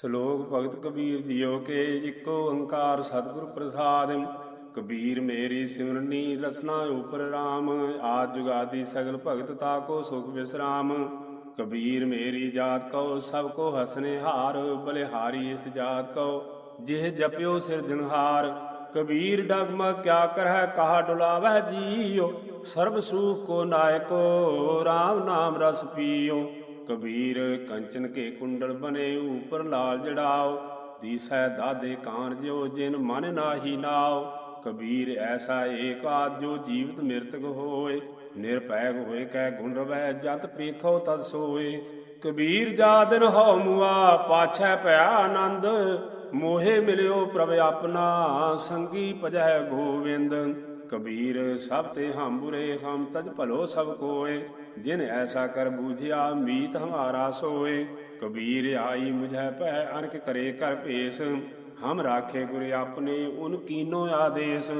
ਸ਼ਲੋਕ ਭਗਤ ਕਬੀਰ ਜੀਓ ਕੇ ਇੱਕੋ ਓੰਕਾਰ ਸਤਿਗੁਰ ਪ੍ਰਸਾਦ। ਕਬੀਰ ਮੇਰੀ ਸਿਮਰਨੀ ਰਸਨਾ ਉਪਰ RAM ਆਦ ਜੁਗਾਦੀ ਸਗਲ ਭਗਤ ਤਾਕੋ ਸੁਖ ਵਿਸਰਾਮ। ਕਬੀਰ ਮੇਰੀ ਜਾਤ ਕਉ, ਸਭ ਕੋ ਹਸਨੇ ਹਾਰ ਬਲਿਹਾਰੀ ਇਸ ਜਾਤ ਕਉ, ਜਿਹ ਜਪਿਓ ਸਿਰਜਨਹਾਰ ਕਬੀਰ ਡਗਮ ਕਿਆ ਕਰਹਿ, ਕਹਾ ਡੁਲਾਵੈ ਜੀਓ। ਸਰਬ ਸੂਖ ਕੋ ਨਾਇਕੋ RAM ਨਾਮ ਰਸ ਪੀਓ। ਕਬੀਰ ਕੰਚਨ ਕੇ ਕੁੰਡਲ ਬਨੇ ਉਪਰ ਲਾਲ ਜੜਾਓ। ਦੀਸੈ ਦਾਦੇ ਕਾਨ ਜਿਨ ਮਨ ਨਾਹੀ ਨਾਓ। ਕਬੀਰ ਐਸਾ ਏਕ ਆਦ ਜੋ ਜੀਵਤ ਮਿਰਤਕ ਹੋਏ। ਨਿਰਪੈਗ ਹੋਏ ਕੈ ਗੁਣ ਰਵੈ ਜਤ ਪੇਖੋ ਤਦ ਸੋਏ। ਕਬੀਰ ਜਾ ਦਿਨ ਹਉ ਮੁਆ ਪਾਛੈ ਭਇਆ ਆਨੰਦ। ਮੋਹੇ ਮਿਲਿਓ ਪ੍ਰਭ ਆਪਣਾ ਸੰਗੀ ਭਜੈ ਗੋਵਿੰਦ। ਕਬੀਰ ਸਭ ਤੇ ਹਮ ਬੁਰੇ ਹਮ ਤਜ ਭਲੋ ਸਭ ਕੋਏ। ਜਿਨ ਐਸਾ ਕਰ ਬੂਝਿਆ, ਮੀਤ ਹਮਾਰਾ ਸੋਏ। ਕਬੀਰ ਆਈ ਮੁਝੈ ਭੈ ਅਨਕ ਕਰੇ ਕਰ ਭੇਸ। ਹਮ ਰਾਖੇ ਗੁਰ ਆਪਣੇ, ਉਨ ਕੀਨੋ ਆਦੇਸ।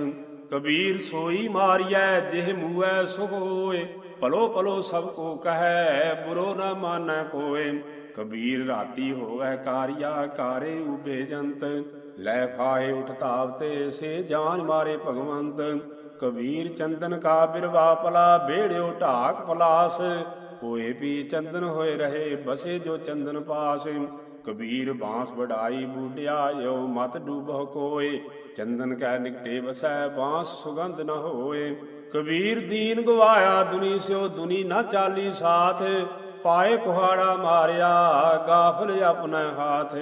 ਕਬੀਰ ਸੋਈ ਮਾਰੀਐ, ਜਿਹ ਮੂਐ ਸੁਖ ਹੋਏ। ਭਲੋ ਭਲੋ ਸਭ ਕੋ ਕਹੈ, ਬੁਰੋ ਨਾ ਮਾਨੈ ਕੋਏ। ਕਬੀਰ ਰਾਤੀ ਹੋਵੇ ਕਾਰਿਆ, ਕਾਰੇ ਉਬੇ ਜੰਤ। ਲੈ ਫਾਏ ਉਠ ਤਾਵਤੇ ਸੇ ਜਾਨ ਮਾਰੇ ਭਗਵੰਤ। ਕਬੀਰ ਚੰਦਨ ਕਾ ਬਿਰਵਾ ਪਲਾ ਬੇੜਿਓ ਢਾਕ ਪਲਾਸ ਹੋਏ ਵੀ ਚੰਦਨ ਹੋਏ ਰਹੇ, ਬਸੇ ਜੋ ਚੰਦਨ ਪਾਸ। ਕਬੀਰ ਬਾਂਸ ਵਡਾਈ ਬੂਡਿਆ ਯੋ ਮਤ ਡੂਬਹੁ ਕੋਏ। ਚੰਦਨ ਕੈ ਨਿਕਟੇ ਵਸੈ, ਬਾਂਸ ਸੁਗੰਧ ਨ ਹੋਏ। ਕਬੀਰ ਦੀਨ ਗਵਾਇਆ, ਦੁਨੀ ਸਿਓ ਦੁਨੀ ਨਾ ਚਾਲੀ ਸਾਥ। ਪਾਏ ਕੁਹਾੜਾ ਮਾਰਿਆ, ਗਾਫਲ ਆਪਣਾ ਹਾਥ।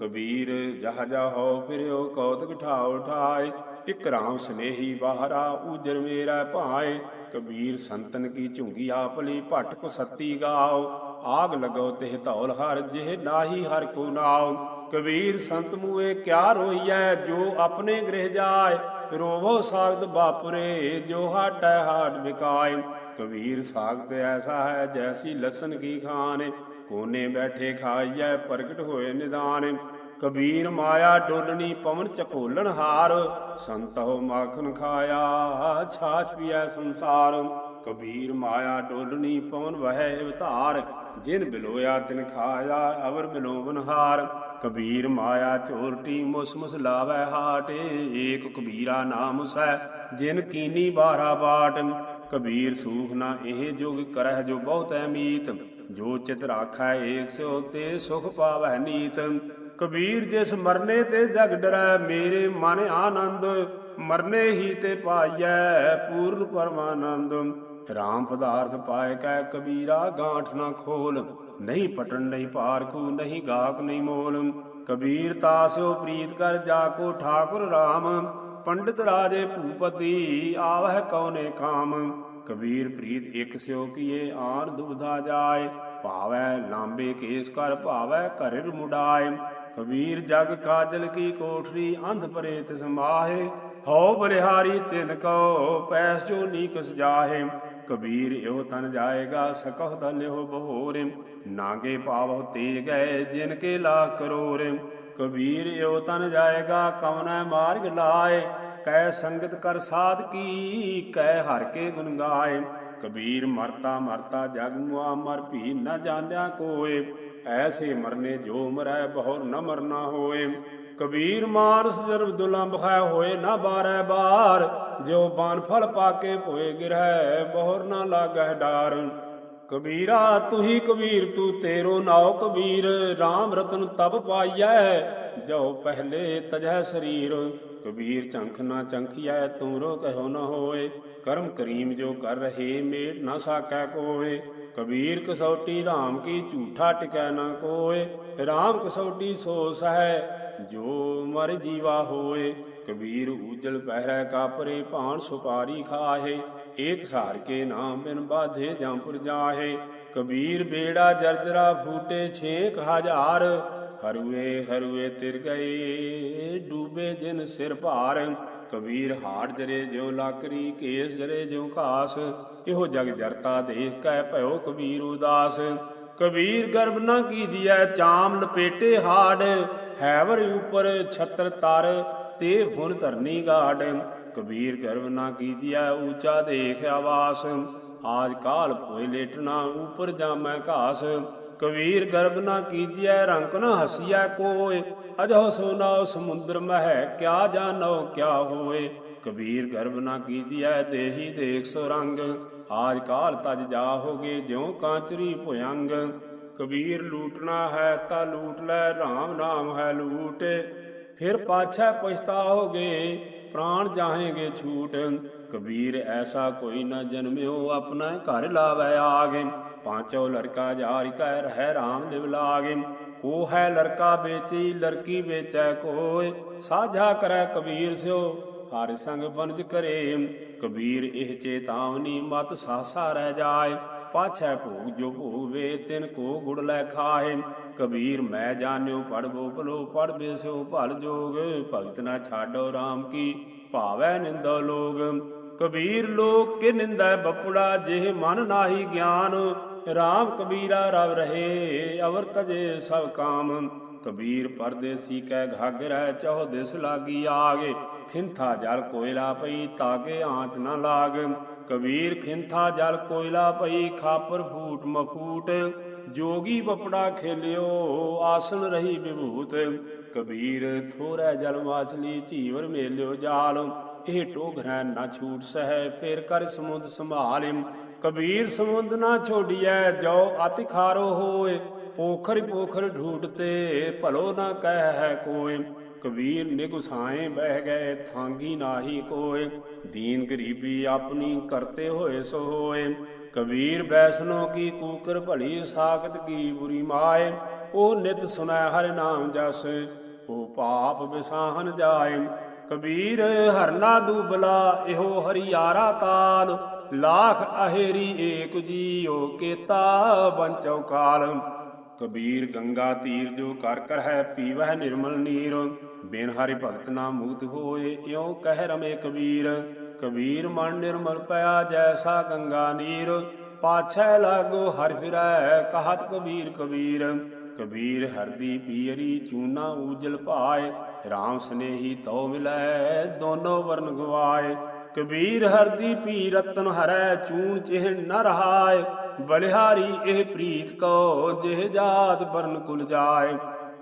ਕਬੀਰ ਜਹ ਜਾ ਹੋ ਫਿਰਿਓ, ਕੌਤਕ ਠਾਉ ਠਾਏ। ਇਕ ਰਾਮ ਸਨੇਹੀ ਬਾਹਰਾ ਉਜਰ ਮੇਰਾ ਭਾਏ। ਕਬੀਰ ਸੰਤਨ ਕੀ ਝੁੰਗੀ ਆਪਲੀ ਭਟ ਕੋ ਸੱਤੀ ਗਾਓ। ਆਗ ਲਗੋ ਤਿਹ ਧੌਲ ਹਰ ਜਿਹ ਨਾਹੀ ਹਰ ਕੋ ਨਾਉ। ਕਬੀਰ ਸੰਤ ਮੂਏ ਕਿਆ ਰੋਈਐ, ਜੋ ਆਪਣੇ ਗ੍ਰਹਿ ਜਾਏ। ਰੋਵੋ ਸਾਗਤ ਬਾਪਰੇ, ਜੋ ਹਾਟੈ ਹਾਟ ਵਿਕਾਏ। ਕਬੀਰ ਸਾਗਤ ਐਸਾ ਹੈ ਜੈਸੀ ਲਸਨ ਕੀ ਖਾਨ ਕੋਨੇ ਬੈਠੇ ਖਾਈਐ, ਪ੍ਰਗਟ ਹੋਏ ਨਿਦਾਨ ਕਬੀਰ ਮਾਇਆ ਡੋਲਣੀ ਪਵਨ ਚਕੋਲਣ ਹਾਰ, ਸੰਤੋ ਮਾਖਨ ਖਾਇਆ, ਛਾਛ ਪੀਐ ਸੰਸਾਰ। ਕਬੀਰ ਮਾਇਆ ਡੋਲਣੀ ਪਵਨ ਵਹਿ ਅਵਤਾਰ ਜਿਨ ਬਿਲੋਇਆ ਤਿਨ ਖਾਇਆ ਅਵਰ ਬਿਲੋਵਨ ਹਾਰ ਕਬੀਰ ਮਾਇਆ ਚੋਰਟੀ ਮੁਸ ਮੁਸ ਲਾਵੈ ਹਾਟੇ, ਏਕ ਕਬੀਰਾ ਨਾਮ ਸੈ, ਜਿਨ ਕੀਨੀ ਬਾਰਾ ਬਾਟ। ਕਬੀਰ ਸੂਖ ਨਾ ਇਹ ਜੁਗ ਕਰਹਿ ਜੋ ਬਹੁਤ ਐਮੀਤ ਜੋ ਚਿਤ ਰਾਖੈ ਏਕ ਸਿਓ ਤੇ ਸੁਖ ਪਾਵੈ ਨੀਤ। ਕਬੀਰ ਜਿਸ ਮਰਨੇ ਤੇ ਜਗ ਡਰੈ, ਮੇਰੇ ਮਨ ਆਨੰਦ, ਮਰਨੇ ਹੀ ਤੇ ਪਾਈਐ ਪੂਰਨ ਪਰਮਾਨੰਦ। ਰਾਮ ਪਦਾਰਥ ਪਾਇ ਕੈ ਕਬੀਰਾ, ਗਾਂਠ ਨਾ ਖੋਲ। ਨਹੀਂ ਪਟਣ, ਨਹੀਂ ਪਾਰਖੂ ਨਹੀਂ ਗਾਕ ਨਹੀਂ ਮੋਲ। ਕਬੀਰ ਤਾਸਿਓ ਪ੍ਰੀਤ ਕਰ ਜਾ ਕੋ ਠਾਕੁਰ ਰਾਮ। ਪੰਡਿਤ ਰਾਜੇ ਭੂਪਤੀ ਆਵਹਿ ਕਉਨੇ ਕਾਮ ਕਬੀਰ ਪ੍ਰੀਤ ਇਕ ਸਿਓ ਕੀਏ, ਆਨ ਦੁਬਧਾ ਜਾਏ। ਭਾਵੈ ਲਾਂਬੇ ਕੇਸ ਕਰ, ਭਾਵੈ ਘਰਿ ਮੁਡਾਏ ਕਬੀਰ ਜਗ ਕਾਜਲ ਕੀ ਕੋਠਰੀ ਅੰਧ ਪਰੇ ਤਿਸ ਮਾਹੇ ਹਉ ਬਲਿਹਾਰੀ ਤਿਨ ਕੋ ਪੈਸ ਜੋ ਨੀਕਸ ਜਾਹੇ। ਕਬੀਰ ਇਹੋ ਤਨ ਜਾਏਗਾ, ਸਕਹ ਧਨਿਓ ਬਹੋਰੇ। ਨਾਗੇ ਪਾਵਹੁ ਤੇ ਗਏ ਜਿਨ ਕੇ ਲਾ ਕਰੋਰੇ। ਕਬੀਰ ਇਹੋ ਤਨ ਜਾਏਗਾ, ਕਵਨੈ ਮਾਰਗ ਲਾਏ। ਕੈ ਸੰਗਤ ਕਰ ਸਾਧ ਕੀ, ਕੈ ਹਰ ਕੇ ਗੁਣ ਗਾਏ। ਕਬੀਰ ਮਰਤਾ ਮਰਤਾ, ਜਗ ਮੁਆ ਮਰ ਭੀ ਨ ਜਾਣਿਆ ਕੋਏ। ਐਸੇ ਮਰਨੇ ਜੋ ਮਰੈ ਬਹੁਰ ਨ ਮਰਨਾ ਹੋਏ। ਕਬੀਰ ਮਾਨਸ ਜਰਬ ਦੁਲੰਭ ਹੈ ਹੋਏ ਨਾ ਬਾਰੈ ਬਾਰ। ਜੋ ਬਾਨ ਫਲ ਪਾਕੇ ਭੋਏ ਗਿਰਹਿ ਬਹੁਰ ਨਾ ਲਾਗੈ ਡਾਰ। ਕਬੀਰਾ, ਤੁਹੀ ਕਬੀਰ, ਤੂੰ ਤੇਰੋ ਨਾਉ ਕਬੀਰ। RAM ਰਤਨ ਤਬ ਪਾਈਐ ਜੋ ਪਹਿਲੇ ਤਜੈ ਸਰੀਰ। ਕਬੀਰ ਚੰਖ ਨਾ ਚੰਖਿਐ ਤੂਰੋ ਕਹਿਓ ਨਾ ਹੋਏ। ਕਰਮ ਕਰੀਮ ਜੋ ਕਰ ਰਹੇ, ਮੇਟ ਨਾ ਸਾਕੈ ਕੋਏ। ਕਬੀਰ ਕਸੌਟੀ RAM ਕੀ ਝੂਠਾ ਟਿਕੈ ਨਾ ਕੋਏ RAM ਕਸੌਟੀ ਸੋ ਸਹਿ, ਜੋ ਮਰ ਜੀਵਾ ਹੋਏ। ਕਬੀਰ ਉਜਲ ਪਹਿਰੈ ਕਾਪਰੇ, ਭਾਣ ਸੁਪਾਰੀ ਖਾਹੇ, ਏਕ ਸਾਰ ਕੇ ਨਾਮ ਬਿਨ ਬਾਧੇ ਜੰਪੁਰ ਜਾਹੇ। ਕਬੀਰ ਬੇੜਾ ਜਰਜਰਾ ਫੂਟੇ ਛੇਕ ਹਜ਼ਾਰ, ਹਰੂਏ ਹਰੂਏ ਤਿਰ ਗਏ, ਡੂਬੇ ਜਿਨ ਸਿਰ ਭਾਰ। ਕਬੀਰ ਹਾੜ ਜਰੇ ਜਿਉ ਲਾਕਰੀ, ਕੇਸ ਜਰੇ ਜਿਉ ਘਾਸ। ਇਹੋ ਜਗ ਜਰਤਾ ਦੇਖ ਕੈ ਭਇਓ ਕਬੀਰ ਉਦਾਸ। ਕਬੀਰ ਗਰਭ ਨਾ ਕੀਜੀਐ ਚਾਮ ਲਪੇਟੇ ਹਾੜ। ਹੈਵਰ ਉਪਰ ਛਤਰ ਤਰ, ਤੇ ਫੁਨ ਧਰਨੀ ਗਾੜ। ਕਬੀਰ ਗਰਭ ਨਾ ਕੀਜੀਐ ਊਚਾ ਦੇਖ ਆਵਾਸ। ਆਜ ਕਾਲ ਭੋਇ ਲੇਟਣਾ ਉਪਰ ਜਾਮੈ ਘਾਸ। ਕਬੀਰ ਗਰਬ ਨਾ ਕੀਜੀਐ ਰੰਗ ਨਾ ਹਸੀਐ ਕੋਏ ਅਜੋ ਸੋਨਾ ਸਮੁੰਦਰ ਮਹਿ, ਕਿਆ ਜਾਣੋ ਕਿਆ ਹੋਏ ਕਬੀਰ ਗਰਬ ਨਾ ਕੀਜੀਐ ਦੇਹੀ ਦੇਖ ਸੋ ਰੰਗ ਆਜ ਕਾਲ ਤਜ ਜਾਹੋਗੇ ਜਿਉ ਕਾਂਚਰੀ ਭੁਯੰਗ, ਕਬੀਰ ਲੂਟਣਾ ਹੈ ਤਾਂ ਲੂਟ ਲੈ RAM ਨਾਮ ਹੈ ਲੂਟ। ਫਿਰ ਪਾਛੈ ਪਛਤਾਓਗੇ, ਪ੍ਰਾਣ ਜਾਹੇਗੇ ਛੂਟ। ਕਬੀਰ ਐਸਾ ਕੋਈ ਨਾ ਜਨਮਿਓ, ਆਪਣਾ ਘਰ ਲਾਵੇ ਆਗੇ। ਪਾਂਚੋ ਲੜਕਾ ਜਾਰਿ ਕੈ ਰਹਿ ਰਾਮ ਲਿਵ ਲਾਗੇ। ਕੋ ਹੈ ਲੜਕਾ ਵੇਚੀ, ਲੜਕੀ ਵੇਚੈ ਕੋਏ ਸਾਝਾ ਕਰੈ ਕਬੀਰ ਸਿਓ। ਹਰਿ ਸੰਗ ਬਨਜ ਕਰੇ। ਕਬੀਰ ਇਹ ਚੇਤਾਵਨੀ ਮਤ ਸਾਸਾ ਰਹਿ ਜਾਏ। ਪਾਛੈ ਭੋਗ ਜੋ ਭੋਵੇ ਤਿਨ ਕੋ ਗੁੜ ਲੈ ਖਾਏ। ਕਬੀਰ ਮੈਂ ਜਾਣਿਓ ਪੜਬੋ ਭਲੋ ਪੜਬੇ ਸਿਓ ਭਲ ਜੋਗ। ਭਗਤ ਨਾ ਛਾਡੋ RAM ਕੀ, ਭਾਵੈ ਨਿੰਦੋ ਲੋਗ। ਕਬੀਰ ਲੋਕ ਕਿ ਨਿੰਦਾ ਬਪੜਾ, ਜਿਹ ਮਨ ਨਾਹੀ ਗਿਆਨ। RAM ਕਬੀਰਾ ਰਵ ਰਹੇ, ਅਵਰ ਤਜੇ ਸਭ ਕਾਮ। ਕਬੀਰ ਪਰਦੇਸੀ ਕੈ ਘਾਗਰੈ, ਚਹੁ ਦਿਸ ਲਾਗੀ ਆਗੇ। ਖਿੰਥਾ ਜਲ ਕੋਇਲਾ ਪਈ, ਤਾਗੇ ਆਂਚ ਨਾ ਲਾਗ। ਕਬੀਰ ਖਿੰਥਾ ਜਲ ਕੋਇਲਾ ਪਈ, ਖਾਪਰ ਫੂਟ ਮਫੂਟ। ਜੋਗੀ ਬਪੜਾ ਖੇਲਿਓ, ਆਸਨ ਰਹੀ ਵਿਭੂਤ। ਕਬੀਰ ਥੋੜੈ ਜਲ ਵਾਸਲੀ, ਝੀਵਰ ਮੇਲਿਓ ਜਾਲ। ਇਹ ਟੋਘਰੈ ਨਾ ਛੂਟ ਸਹਿ, ਫੇਰ ਕਰ ਸਮੁੰਦ ਸੰਭਾਲਿ। ਕਬੀਰ ਸਮੁੰਦ ਨਾ ਛੋੜੀਐ ਜੋ ਅਤਿ ਖਾਰੋ ਹੋਏ। ਪੋਖਰ ਪੋਖਰ ਢੂਟਤੇ ਭਲੋ ਨਾ ਕਹਿ ਹੈ ਕੋਇ। ਕਬੀਰ ਨਿਗੁਸਾਏ ਬਹਿ ਗਏ, ਥਾਂਗੀ ਨਾਹੀ ਕੋਏ। ਦੀਨ ਗਰੀਬੀ ਆਪਣੀ ਕਰਤੇ ਹੋਏ ਸੋ ਹੋਏ। ਕਬੀਰ ਬੈਸਨੋ ਕੀ ਕੂਕਰ ਭਲੀ ਸਾਖਤ ਕੀ ਬੁਰੀ ਮਾਏ। ਉਹ ਨਿਤ ਸੁਨੈ ਹਰਿ ਨਾਮ ਜਸ, ਉਹ ਪਾਪ ਵਿਸਾਹਨ ਜਾਏ। ਕਬੀਰ ਹਰਨਾ ਦੂਬਲਾ, ਇਹੋ ਹਰੀਆਰਾ ਤਾਲ ਲਾਖ ਅਹੇਰੀ ਏਕ ਜੀਓ ਕੇਤਾ ਬੰਚਉ ਕਾਲ। ਕਬੀਰ ਗੰਗਾ ਤੀਰ ਜੋ ਕਰ ਕਰ ਹੈ ਪੀਵਹਿ ਨਿਰਮਲ ਨੀਰ। ਬਿਨ ਹਰਿ ਭਗਤ ਨਾ ਮੁਕਤ ਹੋਏ, ਇਉ ਕਹਿ ਰਮੇ ਕਬੀਰ। ਕਬੀਰ ਮਨ ਨਿਰਮਲ ਪਿਆ ਜੈਸਾ ਗੰਗਾ ਨੀਰ। ਪਾਛੈ ਲਾਗੋ ਹਰਿ ਫਿਰੈ, ਕਹਤ ਕਬੀਰ ਕਬੀਰ। ਕਬੀਰ ਹਰਦੀ ਪੀਰੀ, ਚੂਨਾ ਊਜਲ ਭਾਏ। RAM ਸਨੇਹੀ ਤਉ ਮਿਲੈ, ਦੋਨੋ ਵਰਨ ਗਵਾਏ। ਕਬੀਰ ਹਰਦੀ ਪੀ ਰਤਨ ਹਰੈ, ਚੂਨ ਚਿਹਨ ਨ ਰਹਾਏ। ਬਲਿਹਾਰੀ ਇਹ ਪ੍ਰੀਤ ਕੋ ਜਿਹ ਜਾਤ ਬਰਨ ਕੁਲ ਜਾਏ।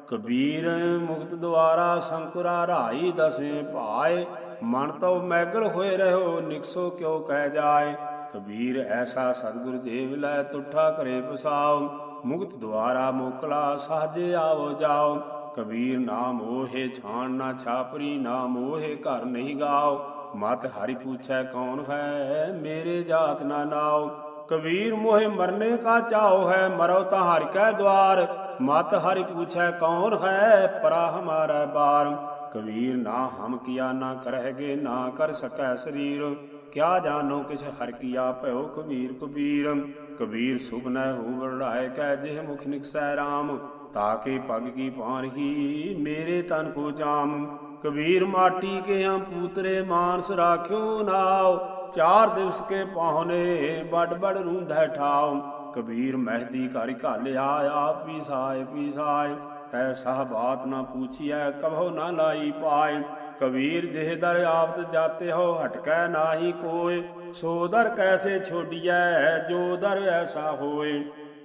ਕਬੀਰ ਮੁਕਤ ਦੁਆਰਾ ਸੰਕੁਰਾ ਰਾਈ ਦਸੇ ਭਾਏ। ਮਨ ਤਉ ਮੈਗਲ ਹੋਏ ਰਹੋ, ਨਿਕਸੋ ਕਿਉ ਕਹਿ ਜਾਏ। ਕਬੀਰ ਐਸਾ ਸਤਿਗੁਰ ਦੇਵ ਲੈ ਤੁਠਾ ਕਰੇ ਪਸਾਉ। ਮੁਕਤ ਦੁਆਰਾ ਮੋਕਲਾ ਸਾਜੇ ਆਵੋ ਜਾਓ। ਕਬੀਰ ਨਾਮ ਮੋਹੇ ਛਾਣ, ਨਾ ਛਾਪਰੀ, ਨਾ ਮੋਹੇ ਘਰ ਨਹੀਂ ਗਾਓ। ਮਤ ਹਰੀ ਪੁੱਛੈ ਕੌਣ ਹੈ, ਮੇਰੇ ਜਾਤ ਨਾ ਨਾਉ ਕਬੀਰ ਮੋਹਿ ਮਰਨੇ ਕਾ ਚਾਉ ਹੈ, ਮਰੋ ਤਾਂ ਹਰਿ ਕੈ ਦਵਾਰ। ਮਤ ਹਰਿ ਪੁੱਛੈ ਕੌਣ ਹੈ, ਪਰਾ ਹਮਾਰਾ ਬਾਰ। ਕਬੀਰ ਨਾ ਹਮ ਕੀਆ, ਨਾ ਕਰਹਿਗੇ ਨਾ ਕਰ ਸਕੈ ਸਰੀਰ। ਕਿਆ ਜਾਣੋ ਕਿਛ ਹਰ ਕੀਆ ਭਇਓ ਕਬੀਰ ਕਬੀਰ। ਕਬੀਰ ਸੁਭਨੈ ਹੋ ਵਰੜਾਏ ਕੈ ਜਿਹ ਮੁਖ ਨਿਕਸੈ RAM ਤਾਕੇ ਪਗ ਕੀ ਪਾਰਹੀ ਮੇਰੇ ਤਨ ਕੋ ਜਾਮ। ਕਬੀਰ ਮਾਟੀ ਕੇ ਹਮ ਪੂਤਰੇ ਮਾਨਸ ਰਾਖਿਓ ਨਾਉ। ਚਾਰ ਦਿਵਸ ਕੇ ਪਾਹਨੇ ਬੜ ਬੜ ਰੂੰਧੈ ਠਾਉ। ਕਬੀਰ ਮਹਿਦੀ ਘਰ ਘਾਲਿਆ, ਆਪ ਵੀ ਸਾਇ, ਪੀ ਸਾਇ। ਤੈ ਸਹ ਬਾਤ ਨਾ ਪੂਛੀਐ ਕਭੋ ਨਾ ਲਾਈ ਪਾਏ ਕਬੀਰ ਜਿਹ ਦਰ ਆਪਤ ਜਾਤੇ ਹੋ, ਹਟਕੈ ਨਾਹੀ ਕੋਇ। ਸੋ ਦਰ ਕੈਸੇ ਛੋਡੀਐ, ਜੋ ਦਰ ਐਸਾ ਹੋਏ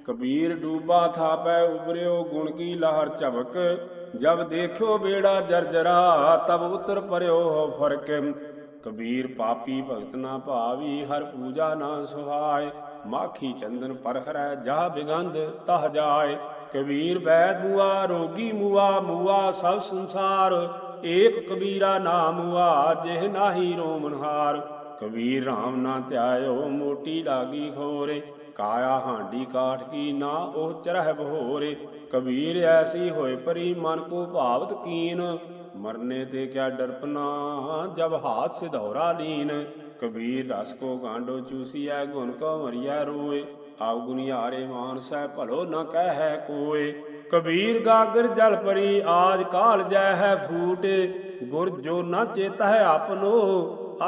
ਕਬੀਰ ਡੂਬਾ ਥਾਪੈ ਉਬਰਿਓ ਗੁਣ ਕੀ ਲਹਰ ਝਬਕ। ਜਬ ਦੇਖਿਓ ਬੇੜਾ ਜਰਜਰਾ, ਤਬ ਉਤਰ ਪਰਿਓ ਹੋ ਫ਼ਰਕ। ਕਬੀਰ ਪਾਪੀ ਭਗਤ ਨਾ ਭਾਵੀ, ਹਰ ਪੂਜਾ ਨਾ ਸੁਹਾਏ। ਮਾਖੀ ਚੰਦਨ ਪਰਖਰੈ ਜਾ ਬਿਗੰਧ ਤਹ ਜਾਏ। ਕਬੀਰ ਬੈਦ ਮੁਆ, ਰੋਗੀ ਮੁਆ ਮੁਆ ਸਭ ਸੰਸਾਰ। ਏਕ ਕਬੀਰਾ ਨਾਮ ਮੁਆ, ਜਿਹ ਨਾਹੀ ਰੋਮਨਹਾਰ ਕਬੀਰ RAM ਨਾ ਧਿਆਇਓ, ਮੋਟੀ ਲਾਗੀ ਖੋਰੇ। ਕਾਇਆ ਹਾਂਡੀ ਕਾਠ ਕੀ ਨਾ, ਉਹ ਚਰਹਿ ਬਹੋਰੇ। ਕਬੀਰ ਐਸੀ ਹੋਏ ਪਰੀ, ਮਨ ਕੋ ਭਾਵਤ ਕੀਨ। ਮਰਨੇ ਤੇ ਕਿਆ ਡਰਪਨਾ, ਜਬ ਹਾਥ ਸਿਧੌਰਾ ਲੀਨ। ਕਬੀਰ ਰਸ ਕੋ ਗਾਂਡੋ ਚੂਸੀਐ, ਗੁਣ ਕੋ ਮਰਿਆ ਰੋਏ। ਆਪ ਗੁਨਿਆਰੇ ਮਾਨਸੈ, ਭਲੋ ਨ ਕਹਿ ਕੋਏ। ਕਬੀਰ ਗਾਗਰ ਜਲ ਪਰੀ, ਆਜ ਕਾਲ ਜੈ ਹੈ ਫੂਟ। ਗੁਰ ਜੋ ਨਾ ਚੇਤਾ ਹੈ ਆਪਨੋ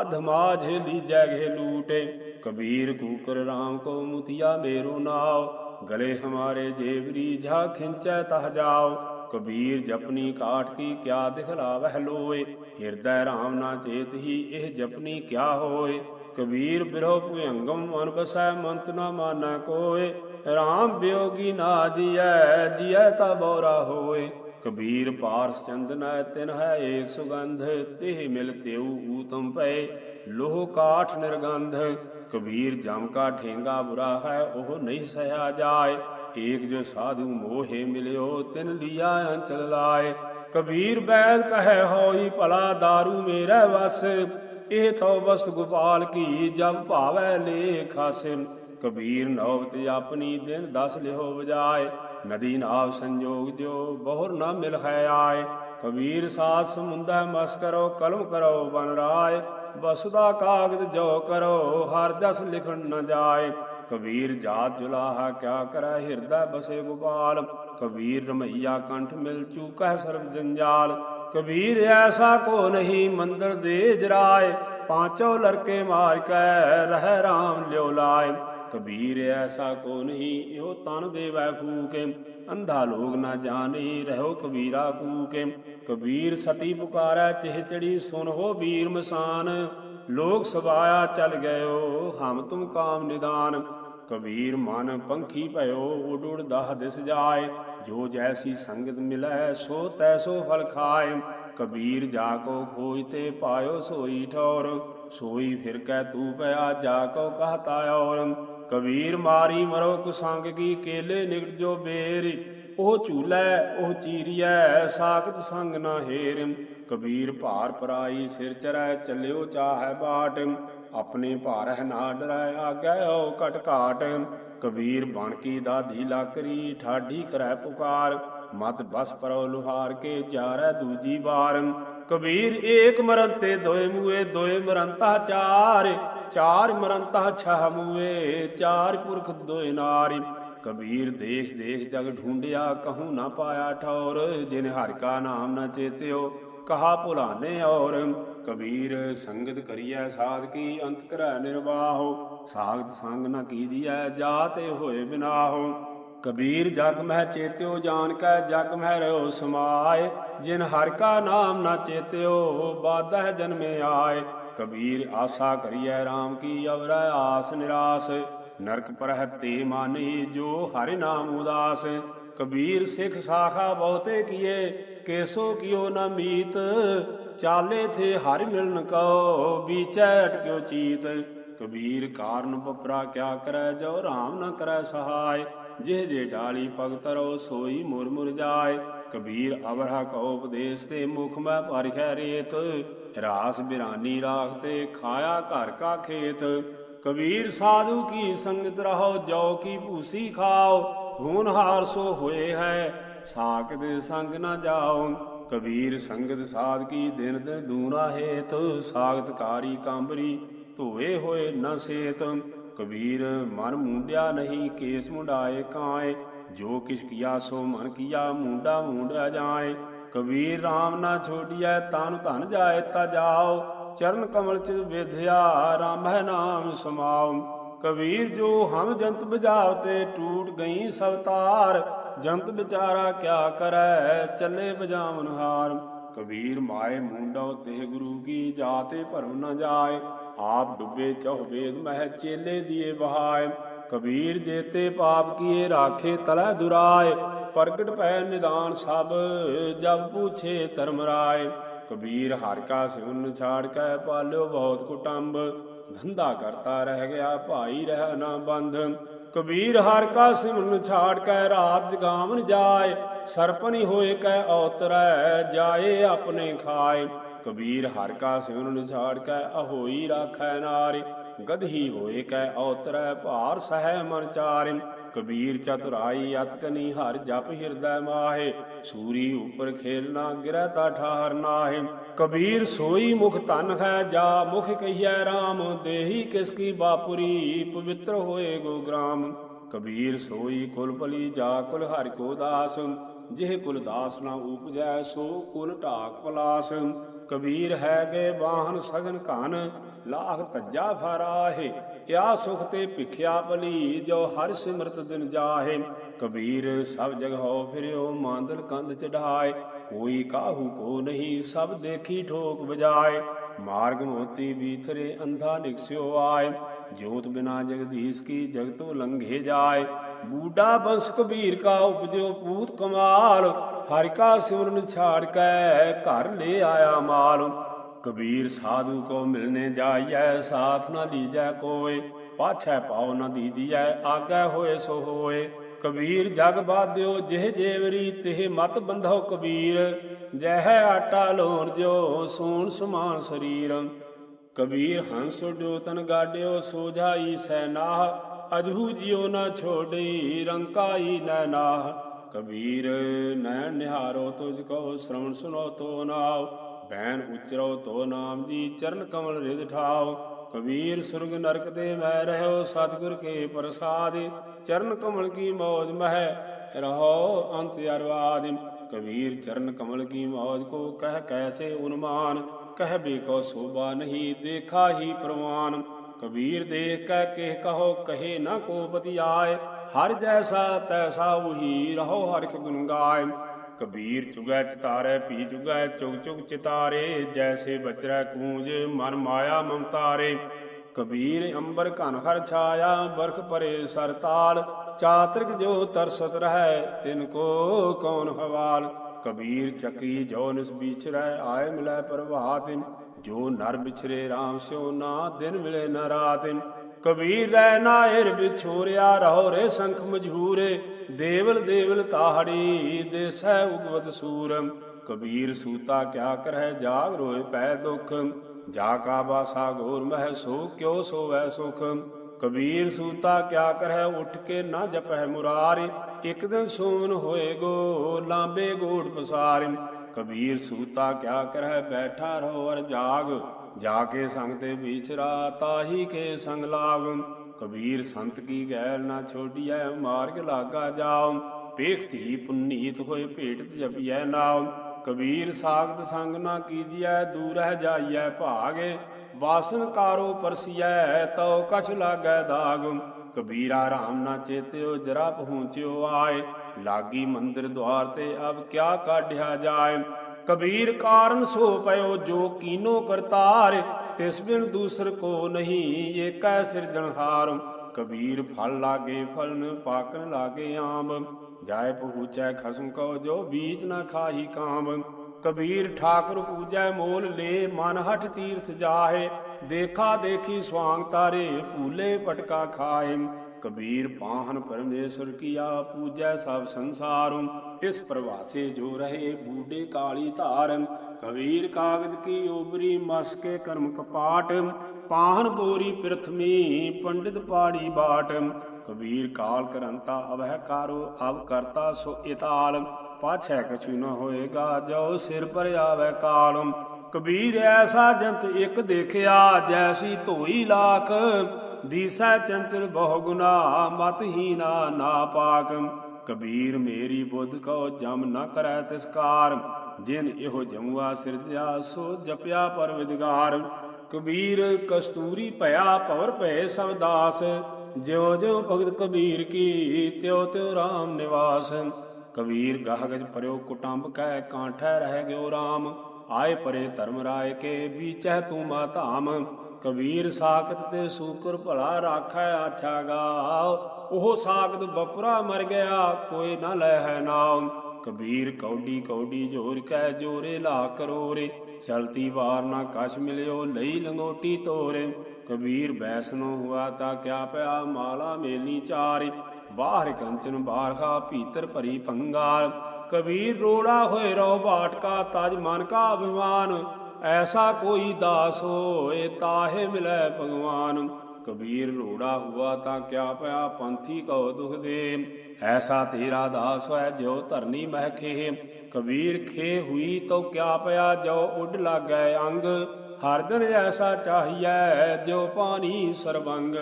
ਅਧਮਾਝ ਲੀਜੈ ਘੇ ਲੂਟੇ। ਕਬੀਰ ਕੂਕਰ RAM ਕੋ ਮੁਤਿਆ ਮੇਰੋ ਨਾਉ। ਗਲੇ ਹਮਾਰੇ ਜੇਵਰੀ ਜਾ ਖਿੰਚੈ ਤਹ ਜਾਓ ਕਬੀਰ ਜਪਨੀ ਕਾਠ ਕੀ ਕਿਆ ਦਿਖਲਾਵਹਿ ਲੋਏ ਹਿਰਦੈ RAM ਨਾ ਚੇਤ ਹੀ ਇਹ ਜਪਨੀ ਕਿਆ ਹੋਏ ਕਬੀਰ ਬਿਰੋ ਭੁਯੰਗਮ ਮਨ ਬਸੈ ਮੰਤ ਨਾ ਮਾਨੈ ਕੋਏ RAM ਬਿਯੋਗੀ ਨਾ ਜੀਐ ਜੀਐ ਤਾ ਬੋਰਾ ਹੋਏ ਕਬੀਰ ਪਾਰਸ ਚੰਦਨੈ ਤਿਨ ਹੈ ਏਕ ਸੁਗੰਧ ਤਿਹ ਮਿਲ ਤਿਉ ਊਤਮ ਪਏ ਲੋਹ ਕਾਠ ਨਿਰਗੰਧ ਕਬੀਰ ਜਮ ਕਾ ਠੇਂਗਾ ਬੁਰਾ ਹੈ ਉਹ ਨਹੀਂ ਸਹਿਆ ਜਾਏ ਏਕ ਜੋ ਸਾਧੂ ਮੋਹੇ ਮਿਲਿਓ, ਤਿਨ ਲਿਆ ਅੰਚਲ ਲਾਏ। ਕਬੀਰ ਬੈਦ ਕਹੈ ਹੋਈ, ਭਲਾ दारू ਮੇਰਾ ਵਸ। ਇਹ ਤੋ ਵਸਤ ਗੋਪਾਲ ਕੀ ਜਬ ਭਾਵੈ ਲੇਖਾਸ ਕਬੀਰ ਨੌਬਤ ਆਪਣੀ ਦਿਨ ਦਸ ਲਿਹੋ ਵਜਾਏ। ਨਦੀ ਨਾਵ ਸੰਜੋਗ ਦਿਓ, ਬਹੁਰ ਨਾ ਮਿਲ ਹੈ ਆਏ। ਕਬੀਰ ਸਾਥ ਸਮੁੰਦਾ ਮਸ ਕਰੋ, ਕਲਮ ਕਰੋ, ਬਨ ਰਾਏ। ਬਸੁਦਾ ਕਾਗਦ ਜੋ ਕਰੋ, ਹਰ ਜਸ ਲਿਖਣ ਨ ਜਾਏ। ਕਬੀਰ ਜਾਤ ਜੁਲਾਹਾ ਕਿਆ ਕਰੈ ਹਿਰਦੈ ਬਸੇ ਗੋਪਾਲ ਕਬੀਰ ਰਮਈਆ ਕੰਠ ਮਿਲ ਚੂਕੈ ਸਰਬ ਜੰਜਾਲ। ਕਬੀਰ ਐਸਾ ਕੋ ਨਹੀਂ ਮੰਦਰ ਦੇ ਜਰਾਏ। ਪਾਂਚੋ ਲੜਕੇ ਮਾਰ ਕੈ ਰਹਿ ਰਾਮ ਲਿਓ ਲਾਏ। ਕਬੀਰ ਐਸਾ ਕੋ ਨਹੀਂ ਇਹੋ ਤਨ ਦੇਵੈ ਫੂਕੇ। ਅੰਧਾ ਲੋਗ ਨਾ ਜਾਣੇ ਰਹੋ ਕਬੀਰਾ ਕੂਕੇ। ਕਬੀਰ ਸਤੀ ਪੁਕਾਰੈ ਚਿਹ ਚੜੀ ਸੁਨ ਹੋ ਵੀਰ ਮਸਾਨ। ਲੋਕ ਸਵਾਇਆ ਚਲ ਗਇਓ ਹਮ ਤੁਮ ਕਾਮ ਨਿਦਾਨ। ਕਬੀਰ ਮਨ ਪੰਖੀ ਭਇਓ ਉਡ ਉਡ ਦਹ ਦਿਸ ਜਾਏ। ਜੋ ਜੈਸੀ ਸੰਗਤ ਮਿਲੈ, ਸੋ ਤੈਸੋ ਫਲ ਖਾਏ। ਕਬੀਰ ਜਾ ਕੋ ਖੋਜ ਤੇ ਪਾਇਓ ਸੋਈ ਠੌਰ, ਸੋਈ ਫਿਰ ਕੈ ਤੂ ਪਿਆ ਜਾ ਕੋ ਕਹਤਾ ਔਰ। ਕਬੀਰ ਮਾਰੀ ਮਰੋ ਕੁਸੰਗ ਕੀ ਕੇਲੇ ਨਿਕਟ ਜੋ ਬੇਰ। ਉਹ ਝੂਲੈ, ਉਹ ਚੀਰੀਐ, ਸਾਖਤ ਸੰਗ ਨਾ ਹੇਰ। ਕਬੀਰ ਭਾਰ ਪਰਾਈ ਸਿਰ ਚਰੈ, ਚੱਲਿਓ ਚਾਹੈ ਬਾਟ। ਆਪਣੇ ਭਾਰਹਿ ਨਾ ਡਰੈ ਆਗੈ ਓ ਕਟ ਘਾਟ। ਕਬੀਰ ਬਣ ਕੀ ਦਾਧੀ ਲਾਕਰੀ ਠਾਢੀ ਕਰੈ ਪੁਕਾਰ। ਮਤ ਬਸ ਪਰੋ ਲੁਹਾਰ ਕੇ ਜਾਰੈ ਦੂਜੀ ਵਾਰ। ਕਬੀਰ ਏਕ ਮਰਨ ਦੋਏ ਮੂਏ, ਦੋਏ ਮਰੰਤਾ ਚਾਰ। ਚਾਰ ਮਰੰਤਾ ਛਹ ਮੂਏ, ਚਾਰ ਪੁਰਖ ਦੋਏ ਨਾਰੀ। ਕਬੀਰ ਦੇਖ ਦੇਖ ਜਗ ਢੂੰਡਿਆ, ਕਹੂੰ ਨਾ ਪਾਇਆ ਠੌਰ। ਜਿਨ ਹਰਿ ਕਾ ਨਾਮ ਨਾ ਚੇਤਿਓ, ਕਹਾ ਭੁਲਾਨੇ ਔਰ। ਕਬੀਰ, ਸੰਗਤ ਕਰੀਐ ਸਾਧ ਕੀ ਅੰਤ ਕਰੈ ਨਿਰਵਾਹੋ, ਸਾਗਤ ਸੰਗ ਨ ਕੀਦੀਐ ਜਾਤੇ ਹੋਏ ਬਿਨਾਹੋ। ਕਬੀਰ, ਜਗ ਮਹਿ ਚੇਤਿਓ ਜਾਣ ਕੈ, ਜਗ ਮਹਿ ਰਿਓ ਸਮਾਏ। ਜਿਨ ਹਰਿ ਕਾ ਨਾਮ ਨਾ ਚੇਤਿਓ ਬਾਧੈ ਜਨਮੇ ਆਏ। ਕਬੀਰ, ਆਸਾ ਕਰੀਐ RAM ਕੀ ਅਵਰੈ, ਆਸ ਨਿਰਾਸ। ਨਰਕ ਪਰਹਿ ਤੇ ਮਾਨੀ, ਜੋ ਹਰਿ ਨਾਮ ਉਦਾਸ। ਕਬੀਰ, ਸਿੱਖ ਸਾਖਾ ਬਹੁਤੇ ਕੀਏ, ਕੇਸੋ ਕਿਓ ਨ ਮੀਤ। ਚਾਲੇ ਥੇ ਹਰਿ ਮਿਲਨ ਕਉ, ਬੀਚੈ ਅਟਕਿਓ ਚੀਤ। ਕਬੀਰ ਕਾਰਨ ਬਪਰਾ ਕਿਆ ਕਰੈ, ਜੋ RAM ਨ ਕਰੈ ਸਹਾਇ। ਜਿਹ ਜੇ ਡਾਲੀ ਭਗਤਰੋ ਸੋਈ ਮੁਰ ਮੁਰ ਜਾਏ ਕਬੀਰ ਅਵਰਹਾ ਕਉ ਉਪਦੇਸ਼ ਤੇ ਮੁਖ ਮੈਂ ਪਰਖੈ ਰੇਤ। ਰਾਸ ਬਿਰਾਨੀ ਰਾਖ ਤੇ ਖਾਇਆ ਘਰ ਕਾ ਖੇਤ। ਕਬੀਰ ਸਾਧੂ ਕੀ ਸੰਗਤ ਰਹੋ, ਜੋ ਕੀ ਭੂਸੀ ਖਾਓ ਹੂਨ ਹਾਰ ਸੋ ਹੋਏ ਹੈ ਸਾਕ ਦੇ ਸੰਗ ਨਾ ਜਾਓ ਕਬੀਰ ਸੰਗਤ ਸਾਧ ਕੀ ਦਿਨ ਦਿਨ ਦੂਣਾ ਹੇਤ, ਸਾਗਤ ਕਾਰੀ ਕਾਂਬਰੀ, ਧੋਏ ਹੋਏ ਨ ਸੇਤ। ਕਬੀਰ ਮਨ ਮੁੰਡਿਆ ਨਹੀਂ, ਕੇਸ ਮੁੰਡਾਏ ਕਾਏ। ਜੋ ਕਿਛ ਕੀਆ ਸੋ ਮਨ ਕੀਆ, ਮੁੰਡਾ ਮੁੰਡਿਆ ਜਾਏ। ਕਬੀਰ RAM ਨਾ ਛੋੜੀਐ, ਤਨ ਧਨ ਜਾਏ ਤਾ ਜਾਓ। ਚਰਨ ਕਮਲ ਚ ਵਿਧਿਆ RAM ਹੈ ਨਾਮ ਸਮਾਉ ਕਬੀਰ ਜੋ ਹਮ ਜੰਤ ਬਜਾਵਤੇ ਟੂਟ ਗਈ ਸਭ ਤਾਰ ਜੰਤ ਵਿਚਾਰਾ ਕਿਆ ਕਰੈ, ਚੱਲੇ ਬਜਾਵਨ ਹਾਰ। ਕਬੀਰ ਮਾਏ ਮੁੰਡੋ ਤੇ ਗੁਰੂ ਕੀ ਜਾਤੇ ਭਰਮ ਨ ਜਾਏ। ਆਪ ਡੁੱਬੇ ਚਹੁ ਵੇਦ ਮਹਿ ਚੇਲੇ ਦੀਏ ਬਹਾਏ ਕਬੀਰ ਜੇਤੇ ਪਾਪ ਕੀਏ ਰਾਖੇ ਤਲੈ ਦੁਰਾਏ। ਪ੍ਰਗਟ ਪੈ ਨਿਦਾਨ ਸਭ, ਜਬ ਪੂਛੇ ਧਰਮ ਰਾਏ। ਕਬੀਰ ਹਰਿ ਕਾ ਸਿਉਨ ਛਾੜ ਕੇ ਪਾਲਿਓ ਬਹੁਤ ਕੁਟੰਬ। ਧੰਦਾ ਕਰਤਾ ਰਹਿ ਗਿਆ ਭਾਈ ਰਹਿ ਨਾ ਬੰਧ। ਕਬੀਰ ਹਰ ਕਾ ਸਿਮਰਨ ਛਾੜ ਕੈ ਰਾਤ ਜਗਾਵਨ ਜਾਏ ਸਰਪਨੀ ਹੋਏ ਕੈ ਔਤਰੈ ਜਾਏ ਆਪਣੇ ਖਾਏ। ਕਬੀਰ ਹਰ ਕਾ ਸਿਮਰਨ ਛਾੜ ਕੈ ਅਹੋਈ ਰਾਖੈ ਨਾਰੀ, ਗਧੀ ਹੋਏ ਕੈ ਔਤਰੈ ਭਾਰ ਸਹਿ ਮਨ ਚਾਰਿ। ਕਬੀਰ ਚਤੁਰਾਈ ਅਤਕਨੀ ਹਰ ਜਪ ਹਿਰਦੈ ਮਾਹੇ, ਸੂਰੀ ਉਪਰ ਖੇਲਣਾ ਗਿਰੈ ਤਾ ਠਾਹਰ ਨਾਹੇ। ਕਬੀਰ ਸੋਈ ਮੁਖ ਧਨ ਹੈ, ਜਾ ਮੁਖ ਕਹੀਐ RAM ਦੇਹੀ ਕਿਸ ਕੀ ਬਾਪੁਰੀ, ਪਵਿੱਤਰ ਹੋਏ ਗੋ ਗ੍ਰਾਮ। ਕਬੀਰ ਸੋਈ ਕੁਲ ਭਲੀ, ਜਾ ਕੁਲ ਹਰਿ ਕੋ ਦਾਸ। ਜਿਹ ਕੁਲ ਦਾਸ ਨਾ ਉਪਜੈ, ਸੋ ਕੁਲ ਢਾਕ ਪਲਾਸ। ਕਬੀਰ ਹੈ ਗਏ ਬਾਹਨ ਸਗਨ ਘਨ, ਲਾਖ ਤੱਜਾ ਫਰਾਹੇ। ਯਾ ਸੁਖ ਤੇ ਭਿਖਿਆ ਭਲੀ, ਜੋ ਹਰ ਸਿਮਰਤ ਦਿਨ ਜਾਹੇ। ਕਬੀਰ ਸਭ ਜਗ ਹੋ ਫਿਰਿਓ, ਮਾਂਦਲ ਕੰਧ ਚੜਾਏ ਕੋਈ ਕਾਹੂ ਕੋ ਨਹੀਂ, ਸਭ ਦੇਖੀ ਠੋਕ ਬਜਾਏ ਮਾਰਗ ਮੋਤੀ ਬੀਥਰੇ ਅੰਧਾ ਨਿਕਸਿਓ ਆਏ। ਜੋਤ ਬਿਨਾ ਜਗਦੀਸ਼ ਕੀ ਜਗਤੋ ਲੰਘੇ ਜਾਏ। ਬੂਡਾ ਬੰਸ ਕਬੀਰ ਕਾ ਉਪਜੋ ਪੂਤ ਕਮਾਲ। ਹਰਿ ਕਾ ਸਿਮਰਨ ਛਾੜ ਕੇ ਘਰ ਲੈ ਆਇਆ ਮਾਲ। ਕਬੀਰ ਸਾਧੂ ਕੋ ਮਿਲਨੇ ਜਾਈਐ, ਸਾਥ ਨਾ ਲੀਜੈ ਕੋਏ। ਪਾਛੈ ਪਾਉ ਨਾ ਦੀਜੀਐ, ਆਗੇ ਹੋਏ ਸੋ ਹੋਏ। ਕਬੀਰ ਜਗ ਬਾਧਿਓ ਜਿਹ ਜੇਵਰੀ ਤਿਹ ਮਤ ਬੰਧੋ ਕਬੀਰ। ਜਹ ਆਟਾ ਲੋਣ ਜੋ ਸੂਣ ਸਮਾਨ ਸਰੀਰ। ਕਬੀਰ ਹੰਸ ਜੋ ਤਨ ਗਾਡਿਓ ਸੋਝਾਈ ਸੈਨਾਹ ਅਜਹੂ ਜਿਉ ਨਾ ਛੋੜੀ ਰੰਕਾਈ ਨੈ ਨਾਹ। ਕਬੀਰ ਨੈਣ ਨਿਹਾਰੋ ਤੁਝ ਕੋ ਸ਼ਰਵਣ ਸੁਨੋ ਤੋ ਨਾਉ। ਬੈਨ ਉਚਰੋ ਤੋ ਨਾਮ ਜੀ, ਚਰਨ ਕਮਲ ਰਿਦ ਠਾਓ ਕਬੀਰ ਸੁਰਗ ਨਰਕ ਦੇ ਮੈਂ ਰਹਿਓ ਸਤਿਗੁਰ ਕੇ ਪ੍ਰਸਾਦ, ਚਰਨ ਕਮਲ ਕੀ ਮੌਜ ਮਹਿ, ਰਹੋ ਅੰਤ ਅਰਵਾਦ। ਕਬੀਰ ਚਰਨ ਕਮਲ ਕੀ ਮੌਜ ਕੋ ਕਹਿ ਕੈਸੇ ਉਨਮਾਨ, ਕਹਿ ਬੇ ਕੋ ਸੋਭਾ ਨਹੀਂ ਦੇਖਾ ਹੀ ਪ੍ਰਵਾਨ। ਕਬੀਰ ਦੇਖ ਕੈ ਕਿਹ ਕਹੋ ਕਹੇ ਨਾ ਕੋ ਪਤੀ ਆਏ ਹਰ ਜੈਸਾ ਤੈਸਾ ਉਹੀ ਰਹੋ ਹਰਿ ਗੁਣ ਗਾਏ। ਕਬੀਰ ਚੁਗੈ ਚਿਤਾਰੇ ਪੀ ਚੁਗੈ ਚੁਗ ਚੁਗ ਚਿਤਾਰੇ, ਜੈਸੇ ਬਚਰੈ ਕੂੰਜ ਮਨ ਮਾਇਆ ਮਮਤਾਰੇ। ਕਬੀਰ ਅੰਬਰ ਘਨ ਹਰ ਛਾਇਆ, ਬਰਖ ਪਰੇ ਸਰਤਾਲ ਚਾਤ੍ਰਿਕ ਜੋ ਤਰਸਤ ਰਹੈ, ਤਿਨ ਕੋ ਕੌਣ ਹਵਾਲ। ਕਬੀਰ ਚੱਕੀ ਜੋ ਨਿਸ ਵਿਚਰੈ ਆਏ ਮਿਲੈ ਪ੍ਰਭਾਤ ਜੋ ਨਰ ਵਿਛਰੇ RAM ਸਿਓ ਨਾ, ਦਿਨ ਮਿਲੇ ਨਾ ਰਾਤ ਕਬੀਰ ਰਹਿ ਨਾਇਰ ਵਿਛੋਰਿਆ, ਰਹੋ ਰੇ ਸੰਖ ਮਝੂਰੇ। ਦੇਵਲ ਦੇਵਲ ਤਾਹੜੀ ਦੇਸੈ ਉਗਵਤ ਸੂਰ। ਕਬੀਰ ਸੂਤਾ ਕਿਆ ਕਰਹਿ, ਜਾਗ ਰੋਏ ਪੈ ਦੁਖ। ਜਾ ਕਾ ਬਾਸਾ ਗੋਰ ਮਹਿ, ਸੋ ਕਿਉ ਸੋਵੈ ਸੁਖ। ਕਬੀਰ ਸੂਤਾ ਕਿਆ ਕਰਹਿ, ਉੱਠ ਕੇ ਨਾ ਜਪਹਿ ਮੁਰਾਰੇ। ਇੱਕ ਦਿਨ ਸੋਵਨ ਹੋਏ ਗੋ, ਲਾਂਬੇ ਗੋੜ ਪਸਾਰੇ। ਕਬੀਰ ਸੂਤਾ ਕਿਆ ਕਰਹਿ, ਬੈਠਾ ਰਹੋ ਅਰ ਜਾਗ। ਜਾ ਕੇ ਸੰਗ ਤੇ ਵਿਚਰਾ ਤਾਹੀ ਕੇ ਸੰਗ ਲਾਗ। ਕਬੀਰ ਸੰਤ ਕੀ ਗੈਰ ਨਾ ਛੋਡੀਐ, ਮਾਰਗ ਲਾਗਾ ਜਾਉ। ਪੇਖਤੀ ਪੁੰਨੀਤ ਹੋਏ ਭੇਟ ਜਪੀਐ ਨਾਉ। ਕਬੀਰ ਸਾਖਤ ਸੰਗ ਨਾ ਕੀਜੀਐ, ਦੂਰਹਿ ਜਾਈਐ ਭਾਗੇ। ਵਾਸਨ ਕਾਰੋ ਪਰਸੀਐ, ਤਉ ਕਛ ਲਾਗੈ ਦਾਗ। ਕਬੀਰਾ ਰਾਮ ਨਾ ਚੇਤਿਓ, ਜਰਾ ਪਹੁੰਚਿਓ ਆਏ। ਲਾਗੀ ਮੰਦਰ ਦਵਾਰ ਤੇ ਅਬ ਕਿਆ ਕਾਢਿਆ ਜਾਏ। ਕਬੀਰ ਕਾਰਨ ਸੋ ਪਇਓ ਜੋ ਕੀਨੋ ਕਰਤਾਰ, ਤਿਸ ਬਿਨ ਦੂਸਰ ਕੋ ਨਹੀਂ, ਏਕੈ ਸਿਰਜਣਹਾਰ ਕਬੀਰ ਫਲ ਲਾਗੇ ਫਲਨ ਪਾਕਨ ਲਾਗੇ ਆਂਬ ਜਾਏ ਪਹੂਚੈ ਖਸਮ ਕੋ ਜੋ ਬੀਜ ਨਾ ਖਾਹੀ ਕਾਮ। ਕਬੀਰ ਠਾਕੁਰ ਪੂਜੈ ਮੋਲ ਲੇ, ਮਨ ਹਠ ਤੀਰਥ ਜਾਹੇ। ਦੇਖਾ ਦੇਖੀ ਸਵਾੰਗ ਤਾਰੇ, ਭੂਲੇ ਪਟਕਾ ਖਾਏ ਕਬੀਰ ਪਾਹਨ ਪਰਮੇਸ਼ਰ ਕੀਆ ਪੂਜੈ ਸਭ ਸੰਸਾਰੁ, ਇਸ ਪ੍ਰਵਾਸੇ ਜੋ ਰਹੇ ਬੂਡੇ ਕਾਲੀ ਧਾਰ, ਕਬੀਰ ਕਾਗਦ ਕੀ ਉਬਰੀ ਮਸ ਕਰਮ ਕਪਾਟ, ਪਾਹਨ ਬੋਰੀ ਪ੍ਰਥਮੀ ਪੰਡਿਤ ਪਾੜੀ ਬਾਟ, ਕਬੀਰ ਕਾਲ ਕਰੰਤਾ ਅਵਹਿ ਕਾਰੋ, ਅਵ ਕਰਤਾ ਸੋ ਇਤਾਲ, ਪਾਛੈ ਕਛੂ ਨਾ ਹੋਏਗਾ ਜੋ ਸਿਰ ਪਰ ਆਵੇ ਕਾਲ, ਕਬੀਰ ਐਸਾ ਜੰਤ ਇੱਕ ਦੇਖਿਆ ਜੈਸੀ ਧੋਈ ਲਾਖ ਦੀਸੈ ਚੰਚਲ ਬਹੁ ਗੁਨਾ ਮਤ ਹੀਨਾ ਨਾ ਪਾਕ। ਕਬੀਰ ਮੇਰੀ ਬੁੱਧ ਕੋ ਜਮ ਨ ਕਰੈ ਤਿਸਕਾਰ। ਜਿਨ ਇਹੋ ਜਮੂਆ ਸਿਰਜਿਆ ਸੋ ਜਪਿਆ ਪਰਵਿਦਗਾਰ ਕਬੀਰ ਕਸਤੂਰੀ ਭਇਆ ਭਵਰ ਭਏ ਸਭ ਦਾਸ। ਜਿਉ ਜਿਉ ਭਗਤ ਕਬੀਰ ਕੀ, ਤਿਉ ਤਿਉ RAM ਨਿਵਾਸ। ਕਬੀਰ ਗਾਹਗਜ ਪਰਿਓ ਕੁਟੰਬ ਕੈ, ਕਾਂਠੈ ਰਹਿ ਗਿਓ RAM ਆਏ ਪਰੇ ਧਰਮ ਰਾਏ ਕੇ, ਬੀਚੈ ਤੂੰ ਮਾ ਧਾਮ। ਕਬੀਰ ਸਾਖਤ ਤੇ ਸੂਕਰ ਭਲਾ ਰਾਖੈ ਆਛਾ ਉਹ ਸਾਖਤ ਬਪੁਰਾ ਮਰ ਗਿਆ, ਕੋਈ ਨਾ ਲੈ ਨਾਮ ਕਬੀਰ ਕੌਡੀ ਕੌਡੀ ਜੋਰ ਕੈ ਜੋਰੇ ਲਾ ਕਰੋਰੇ। ਚਲਤੀ ਵਾਰ ਨਾ ਕਛ ਮਿਲਿਓ, ਲਈ ਲੰਗੋਟੀ ਤੋਰੇ। ਕਬੀਰ ਬੈਸਨੋ ਹੁਆ ਤਾਂ ਕਿਆ ਪਿਆ, ਮਾਲਾ ਮੇਲੀ ਚਾਰੇ। ਬਾਹਰ ਕੰਚਨ ਬਾਰਖਾ, ਭੀਤਰ ਭਰੀ ਪੰਗਾਲ। ਕਬੀਰ ਰੋੜਾ ਹੋਏ ਰੋ ਬਾਟਕਾ, ਤਜ ਮਨ ਕਾ ਅਭਿਮਾਨ। ਐਸਾ ਕੋਈ ਦਾਸ ਹੋਏ ਤਾਹੇ ਮਿਲੈ ਭਗਵਾਨ। ਕਬੀਰ ਰੋੜਾ ਹੁਆ ਤਾਂ ਕਿਆ ਪਿਆ ਪੰਥੀ ਕਉ ਦੁਖ ਦੇ। ਐਸਾ ਤੇਰਾ ਦਾਸ ਹੈ ਜੋ ਧਰਨੀ ਮਹਿ ਖੇ ਕਬੀਰ ਖੇ ਹੁਈ ਤੋ ਕਿਆ ਪਿਆ ਜੋ ਉੱਡ ਲਾਗੈ ਅੰਗ। ਹਰ ਦਿਨ ਐਸਾ ਚਾਹੀਐ ਜੋ ਪਾਣੀ ਸਰਬੰਗ।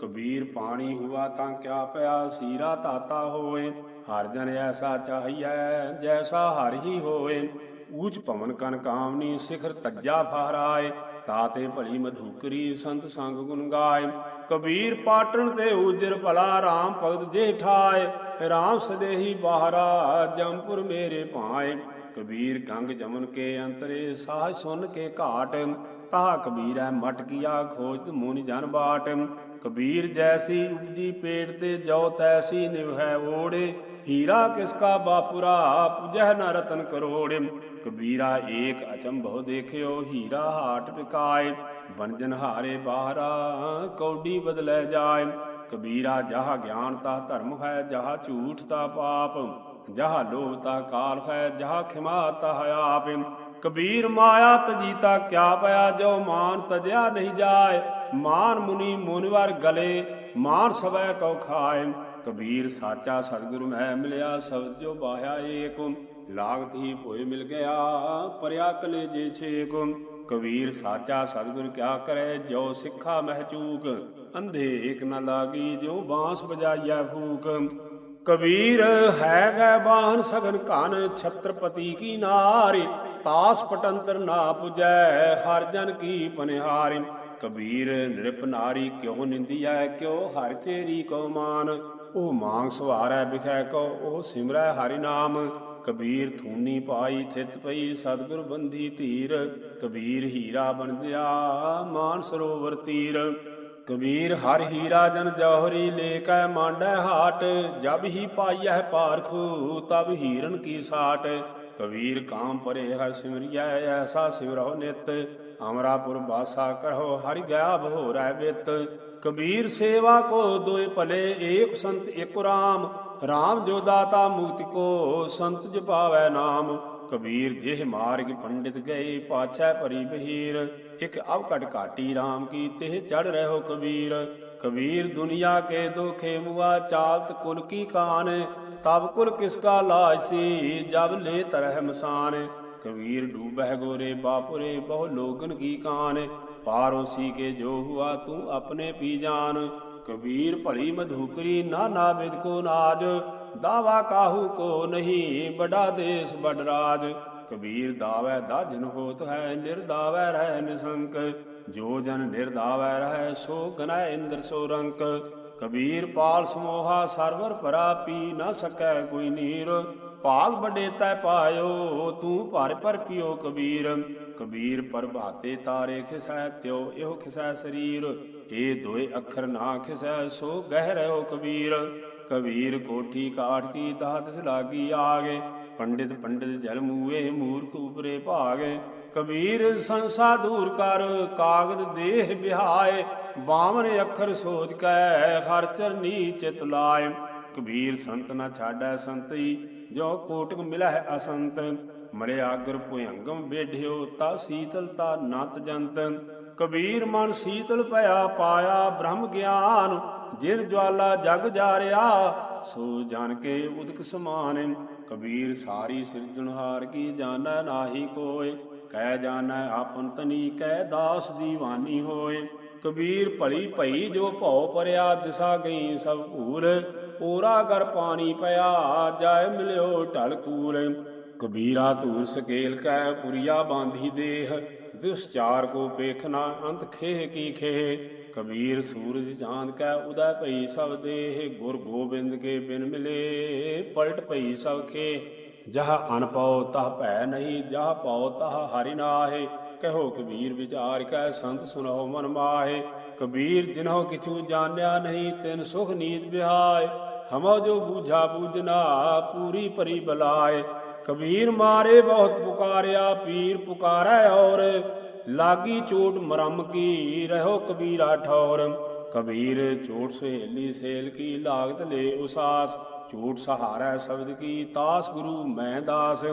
ਕਬੀਰ ਪਾਣੀ ਹੁਆ ਤਾਂ ਕਿਆ ਪਿਆ ਸੀਰਾ ਤਾਤਾ ਹੋਏ। ਹਰ ਜਨ ਐਸਾ ਚਾਹੀਐ ਜੈਸਾ ਹਰ ਹੀ ਹੋਏ। ਊਚ ਭਵਨ ਕਨ ਕਾਮਨੀ, ਸਿਖਰ ਤੱਜਾ ਫਹਰਾਏ, ਤਾਤੇ ਭਲੀ ਮਧੂਕਰੀ ਸੰਤ ਸੰਗ ਗੁਣ ਗਾਏ। ਕਬੀਰ ਪਾਟਣ ਤੇ ਉਜਰ ਭਲਾ ਰਾਮ ਭਗਤ ਜੇ ਠਾਏ ਸਦੇਹੀ ਬਾਹਰਾ ਜੰਪੁਰ ਮੇਰੇ ਭਾਏ। ਕਬੀਰ ਗੰਗ ਜਮਨ ਕੇ ਅੰਤਰੇ, ਸਾਹ ਸੁਨ ਕੇ ਘਾਟ। ਤਾਹ ਕਬੀਰੈ ਮਟ ਕੀਆ ਖੋਜ ਮੁਨ ਜਨ ਬਾਟ। ਕਬੀਰ ਜੈਸੀ ਉਪਜੀ ਪੇਟ ਤੇ ਜੋ ਤੈਸੀ ਨਿਵਹਿ ਓੜੇ। ਹੀਰਾ ਕਿਸਕਾ ਬਾਪੁਰਾ ਪੁਜਹ ਨ ਰਤਨ ਕਰੋੜ ਕਬੀਰਾ ਏਕ ਅਚੰਭਉ ਦੇਖਿਓ, ਹੀਰਾ ਹਾਟ ਵਿਕਾਏ ਬੰਜਨ ਹਾਰੇ ਬਾਹਰਾ, ਕੌਡੀ ਬਦਲੇ ਜਾਏ। ਕਬੀਰਾ ਜਹ ਗਿਆਨ ਤਾ ਧਰਮ ਹੈ, ਜਹ ਝੂਠ ਤਾ ਪਾਪ। ਜਹ ਲੋਭ ਤਾ ਕਾਲ ਹੈ, ਜਹ ਖਿਮਾ ਤਾ ਆਪ ਕਬੀਰ ਮਾਇਆ ਤਜੀਤਾ ਕਿਆ ਪਿਆ, ਜੋ ਮਾਨ ਤਜਿਆ ਨਹੀਂ ਜਾਏ। ਮਾਨ ਮੁਨੀ ਮੁਨਿਵਰ ਗਲੇ, ਮਾਨ ਸਵੈ ਕਉ ਖਾਏ। ਕਬੀਰ ਸਾਚਾ ਸਤਿਗੁਰੂ ਮੈਂ ਮਿਲਿਆ ਸਬਦ ਜੋ ਬਾਹਿਆ ਏਕ। ਲਾਗਤ ਹੀ ਭੋਏ ਮਿਲ ਗਿਆ, ਪਰਿਆ ਕਲੇ ਜੇ ਛੇਕ। ਕਬੀਰ ਸਾਚਾ ਸਤਿਗੁਰ ਕਿਆ ਕਰੇ, ਜੋ ਸਿੱਖਾ ਮਹਿ ਅੰਧੇ ਏਕ ਨ ਲਾਗੀ, ਜਿਉ ਬਾਂਸ ਵਜਾਈਐ ਫੂਕ। ਕਬੀਰ ਹੈ ਗੈ ਬਾਹਨ ਸਗਨ ਘਨ ਛਤਰਪਤੀ ਕੀ ਨਾਰੀ। ਤਾਸ ਪਟੰਤਰ ਨਾ ਪੁਜੈ, ਹਰ ਜਨ ਕੀ ਪਨਿਹਾਰਿ। ਕਬੀਰ ਨਿਰਪ ਨਾਰੀ ਕਿਉ ਨਿੰਦੀਐ, ਕਿਉ ਹਰ ਚੇਰੀ ਕੋ ਮਾਨ। ਉਹ ਮਾਂਗ ਸਵਾਰੈ ਬਿਖੈ ਕੋ ਉਹ ਸਿਮਰੈ ਹਰਿ ਨਾਮ। ਕਬੀਰ ਥੂਨੀ ਪਾਈ ਥਿਤ ਪਈ, ਸਤਿਗੁਰ ਬੰਦੀ ਧੀਰ, ਕਬੀਰ ਹੀਰਾ ਬਣਦਿਆ ਮਾਨ ਸਰੋਵਰ ਤੀਰ। ਕਬੀਰ ਹਰ ਹੀਰਾ ਜਨ ਜੋਹਰੀ ਲੈ ਕੈ ਮਾਂਡੈ ਹਾਟ। ਜਬ ਹੀ ਪਾਈਐ ਪਾਰਖੂ, ਤਬ ਹੀਰਨ ਕੀ ਸਾਟ। ਕਬੀਰ ਕਾਮ ਪਰੇ ਹਰ ਸਿਮਰਿਐ, ਐਸਾ ਸਿਮਰਹੁ ਨਿਤ। ਅਮਰਾਪੁਰ ਬਾਸਾ ਕਰਹੁ, ਹਰਿ ਗਿਆ ਭੋਰੈ ਬਿਤ। ਕਬੀਰ ਸੇਵਾ ਕੋ ਦੋਇ ਭਲੇ ਏਕ ਸੰਤ ਏਕ ਰਾਮ ਰਾਮ ਜੋ ਦਾਤਾ ਮੁਕਤੀ ਕੋ ਸੰਤ ਜਪਾਵੈ ਨਾਮ। ਕਬੀਰ ਜਿਹ ਮਾਰਗ ਪੰਡਿਤ ਗਏ, ਪਾਛੈ ਭਰੀ ਬਹੀਰ। ਇਕ ਅਵਕਟ ਘਾਟੀ RAM ਕੀ ਤਿਹ ਚੜ ਰਹਿਓ ਕਬੀਰ। ਕਬੀਰ ਦੁਨੀਆ ਕੇ ਦੋਖੇ ਮੁਆ ਚਾਲਤ ਕੁਲ ਕੀ ਕਾਨ। ਤਬ ਕੁਲ ਕਿਸ ਕਾ ਲਾਜ ਸੀ, ਜਬ ਲੈ ਤਰਹਿ ਮਸਾਨ। ਕਬੀਰ ਡੂਬਹਿ ਗੋਰੇ ਬਾਪੁਰੇ ਬਹੁ ਲੋਗਨ ਕੀ ਕਾਨ। ਪਾਰੋਸੀ ਕੇ ਜੋ ਹੁਆ ਤੂੰ ਆਪਣੇ ਪੀ ਜਾਨ। ਕਬੀਰ ਭਲੀ ਮਧੂਕਰੀ ਨਾ ਬਿਦ ਕੋ ਨਾਜ। ਦਾਵਾ ਕਾਹੂ ਕੋ ਨਹੀਂ ਬੜਾ ਦੇਸ ਬੜ ਰਾਜ। ਕਬੀਰ ਦਾਵੈ ਦਾਜਨ ਹੋਤ ਹੈ, ਨਿਰਦਾਵੈ ਰਹਿ ਨਿਸੰਕ। ਜੋ ਜਨ ਨਿਰਦਾਵੈ ਰਹਿ, ਸੋ ਗਨੈ ਇੰਦਰ ਸੋ ਰੰਕ। ਕਬੀਰ ਪਾਲ ਸਮੋਹਾ, ਸਰਵਰ ਭਰਾ ਪੀ ਨਾ ਸਕੈ ਕੋਈ ਨੀਰ। ਭਾਗ ਵੱਡੇ ਤੈ ਪਾਇਓ, ਤੂੰ ਭਰ ਭਰ ਪਿਓ ਕਬੀਰ। ਕਬੀਰ ਪ੍ਰਭਾਤੇ ਤਾਰੇ ਖਿਸੈ ਤਿਉ ਇਹੋ ਖਿਸੈ ਸਰੀਰ, ਇਹ ਦੋਏ ਅੱਖਰ ਨਾ ਖਿਸੈ ਸੋ ਗਹਿ ਰਹਿਓ ਕਬੀਰ। ਕਬੀਰ ਕੋਠੀ ਕਾਠ ਕੀ ਦਾਤ ਲਾਗੀ ਆਗੇ, ਪੰਡਿਤ ਪੰਡਿਤ ਜਲ ਮੂਏ ਮੂਰਖ ਉਪਰੇ ਭਾਗੇ। ਕਬੀਰ ਸੰਸਾ ਦੂਰ ਕਰ, ਕਾਗਦ ਦੇਹ ਬਿਹਾਏ ਬਾਵਨ ਅੱਖਰ ਸੋਚ ਕੈ, ਹਰ ਚਰਨੀ ਚਿਤ ਲਾਏ। ਕਬੀਰ ਸੰਤ ਨਾ ਛਾੜੈ ਸੰਤਈ, ਜੋ ਕੋਟਕ ਮਿਲਹਿ ਅਸੰਤ। ਮਰਿਆ ਆਗਰ ਭੁਯੰਗਮ ਬੇਢਿਓ ਤਾ ਸੀਤਲਤਾ ਨਤ ਜੰਤ ਕਬੀਰ ਮਨ ਸੀਤਲ ਭਇਆ ਪਾਇਆ, ਬ੍ਰਹਮ ਗਿਆਨ। ਜਿਨ ਜਵਾਲਾ ਜਗ ਜਾਰਿਆ, ਸੋ ਜਾਣ ਕੇ ਉਦਕ ਸਮਾਨ। ਕਬੀਰ ਸਾਰੀ ਸਿਰਜਣਹਾਰ ਕੀ ਜਾਣੈ ਨਾਹੀ ਕੋਇ ਕਹਿ ਜਾਣੈ ਆਪਨ ਤਨੀ ਕਹਿ ਦਾਸ ਦੀਵਾਨੀ ਹੋਏ। ਕਬੀਰ ਭਲੀ ਭਈ ਜੋ ਭਉ ਪਰਿਆ, ਦਿਸਾ ਗਈ ਸਭ ਭੂਲ। ਪੂਰਾ ਕਰ ਪਾਣੀ ਪਿਆ, ਜਾਇ ਮਿਲਿਓ ਢਲਕੂਲ ਕਬੀਰਾ ਧੂਰ ਸਕੇਲ ਕੈ ਪੁਰੀਆ ਬਾਂਧੀ ਦੇਹ, ਦੁਸਚਾਰ ਕੋ ਪੇਖਨਾ ਅੰਤ ਖੇਹ ਕੀ ਖੇਹ। ਕਬੀਰ ਸੂਰਜ ਚਾਂਦ ਕੈ ਉਦੈ ਭਈ ਸਭ ਦੇਹ, ਗੁਰ ਗੋਬਿੰਦ ਕੇ ਬਿਨ ਮਿਲੇ, ਪਲਟ ਭਈ ਸਭ ਖੇ ਜਹ ਅਨ ਪਾਉ ਤਹ ਭੈ ਨਹੀਂ, ਜਹ ਪਾਉ ਤਹ ਹਰਿ ਨਾਹੇ। ਕਹੋ ਕਬੀਰ ਵਿਚਾਰ ਕੈ ਸੰਤ ਸੁਨੋ ਮਨ ਮਾਹੇ। ਕਬੀਰ ਜਿਨਹੁ ਕਿਛੂ ਜਾਣਿਆ ਨਹੀਂ, ਤਿਨ ਸੁਖ ਨੀਤ ਬਿਹਾਏ। ਹਮੋ ਜੋ ਬੂਝਾ ਬੂਝਨਾ ਪੂਰੀ ਭਰੀ ਬਲਾਏ। ਕਬੀਰ ਮਾਰੇ ਬਹੁਤ ਪੁਕਾਰਿਆ, ਪੀਰ ਪੁਕਾਰੈ ਔਰ। ਲਾਗੀ ਚੋਟ ਮਰਮ ਕੀ ਰਹੋ ਕਬੀਰਾ ਠੌਰ। ਕਬੀਰ ਚੋਟ ਸਹੇਲੀ ਸੇਲ ਕੀ ਲਾਗਤ ਲੈ ਉਸਾਸ। ਝੂਠ ਸਹਾਰਾ ਸ਼ਬਦ ਕੀ ਤਾਸ, ਗੁਰੂ ਮੈਂ ਦਾਸ।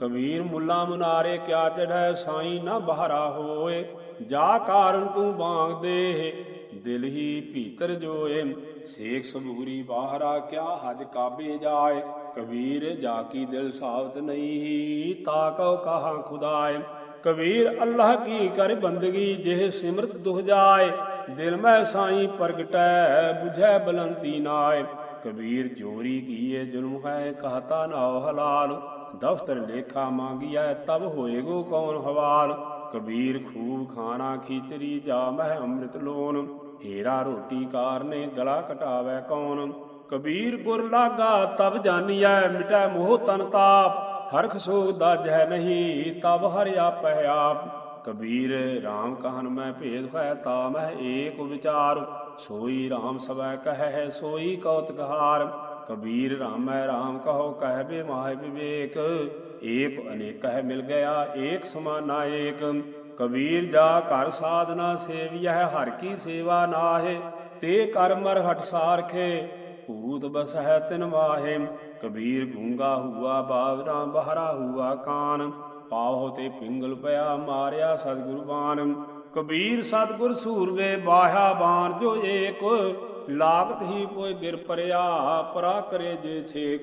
ਕਬੀਰ ਮੁੱਲਾ ਮਨਾਰੇ ਕਿਆ ਚੜੈ ਸਾਈ ਨਾ ਬਹਾਰਾ ਹੋਏ। ਜਾ ਕਾਰਨ ਤੂੰ ਬਾਗ ਦੇ, ਦਿਲ ਹੀ ਭੀਤਰ ਜੋਏ। ਸੇਖ ਸਬੂਰੀ ਬਾਹਰਾ ਕਿਆ ਹਜ ਕਾਬੇ ਜਾਏ। ਕਬੀਰ ਜਾ ਕੀ ਦਿਲ ਸਾਬਤ ਨਹੀਂ, ਤਾ ਕਉ ਕਹਾ ਖੁਦਾਏ? ਕਬੀਰ ਅੱਲਾਹ ਕੀ ਕਰ ਬੰਦਗੀ, ਜਿਹ ਸਿਮਰਤ ਦੁਹ ਜਾਏ? ਦਿਲ ਮੈਂ ਸਾਈ ਪ੍ਰਗਟੈ, ਬੁਝੈ ਬਲੰਤੀ ਨਾਏ। ਕਬੀਰ ਚੋਰੀ ਕੀਏ ਜੁਲਮ ਹੈ, ਕਹਤਾ ਨਾਉ ਹਲਾਲ। ਦਫਤਰ ਲੇਖਾ ਮੰਗਿਆ ਤਬ ਹੋਏਗੋ ਕੌਣ ਹਵਾਲ? ਕਬੀਰ ਖੂਬ ਖਾਣਾ ਖੀਚਰੀ, ਜਾ ਮਹਿ ਅੰਮ੍ਰਿਤ ਲੋਨ ਹੀਰਾ ਰੋਟੀ ਕਾਰਨੇ, ਗਲਾ ਕਟਾਵੇ ਕੌਣ? ਕਬੀਰ ਗੁਰ ਲਾਗਾ, ਤਬ ਜਾਣੀਐ ਮਿਟੈ ਮੋਹ ਤਨ ਤਾਪ। ਹਰਖ ਸੋਗ ਦਾਜੈ ਨਹੀਂ, ਤਬ ਹਰਿ ਆਪੈ ਆਪ। ਕਬੀਰ RAM ਕਹਨ ਮੈਂ ਭੇਦ ਹੈ ਤਾ ਮਹਿ ਏਕ ਵਿਚਾਰ। ਸੋਈ RAM ਸਭੈ ਕਹੈ, ਸੋਈ ਕੌਤਕ ਹਾਰ। ਕਬੀਰ ਰਾਮੈ RAM ਕਹੋ ਕਹਿਬੇ ਮਾਹਿ ਵਿਵੇਕ। ਏਕ ਅਨੇਕ ਹੈ ਮਿਲ ਗਿਆ, ਏਕ ਸਮਾਨਾ ਏਕ। ਕਬੀਰ ਜਾ ਘਰ ਸਾਧਨਾ ਸੇਵੀਐ, ਹਰ ਕੀ ਸੇਵਾ ਨਾਹੇ। ਤੇ ਕਰ ਮਰ ਹਟ ਸਾਰਖੇ। ਭੂਤ ਬਸਹਿ ਤਿਨ ਵਾਹੇ, ਕਬੀਰ ਗੂੰਗਾ ਹੁਆ ਬਾਵਰਾ ਬਹਰਾ ਹੁਆ ਕਾਨ। ਪਾਵਹੁ ਤੇ ਪਿੰਗਲ ਪਿਆ ਮਾਰਿਆ ਸਤਿਗੁਰ ਕਬੀਰ ਸਤਿਗੁਰ ਸੂਰਵੇ ਬਾਹਾ ਬਾਣ, ਜੋ ਏਕ ਲਾਗਤ ਹੀ ਪੋਇ ਗਿਰ ਪਰਿਆ, ਪਰਾ ਕਰੇ ਜੇ ਛੇਕ।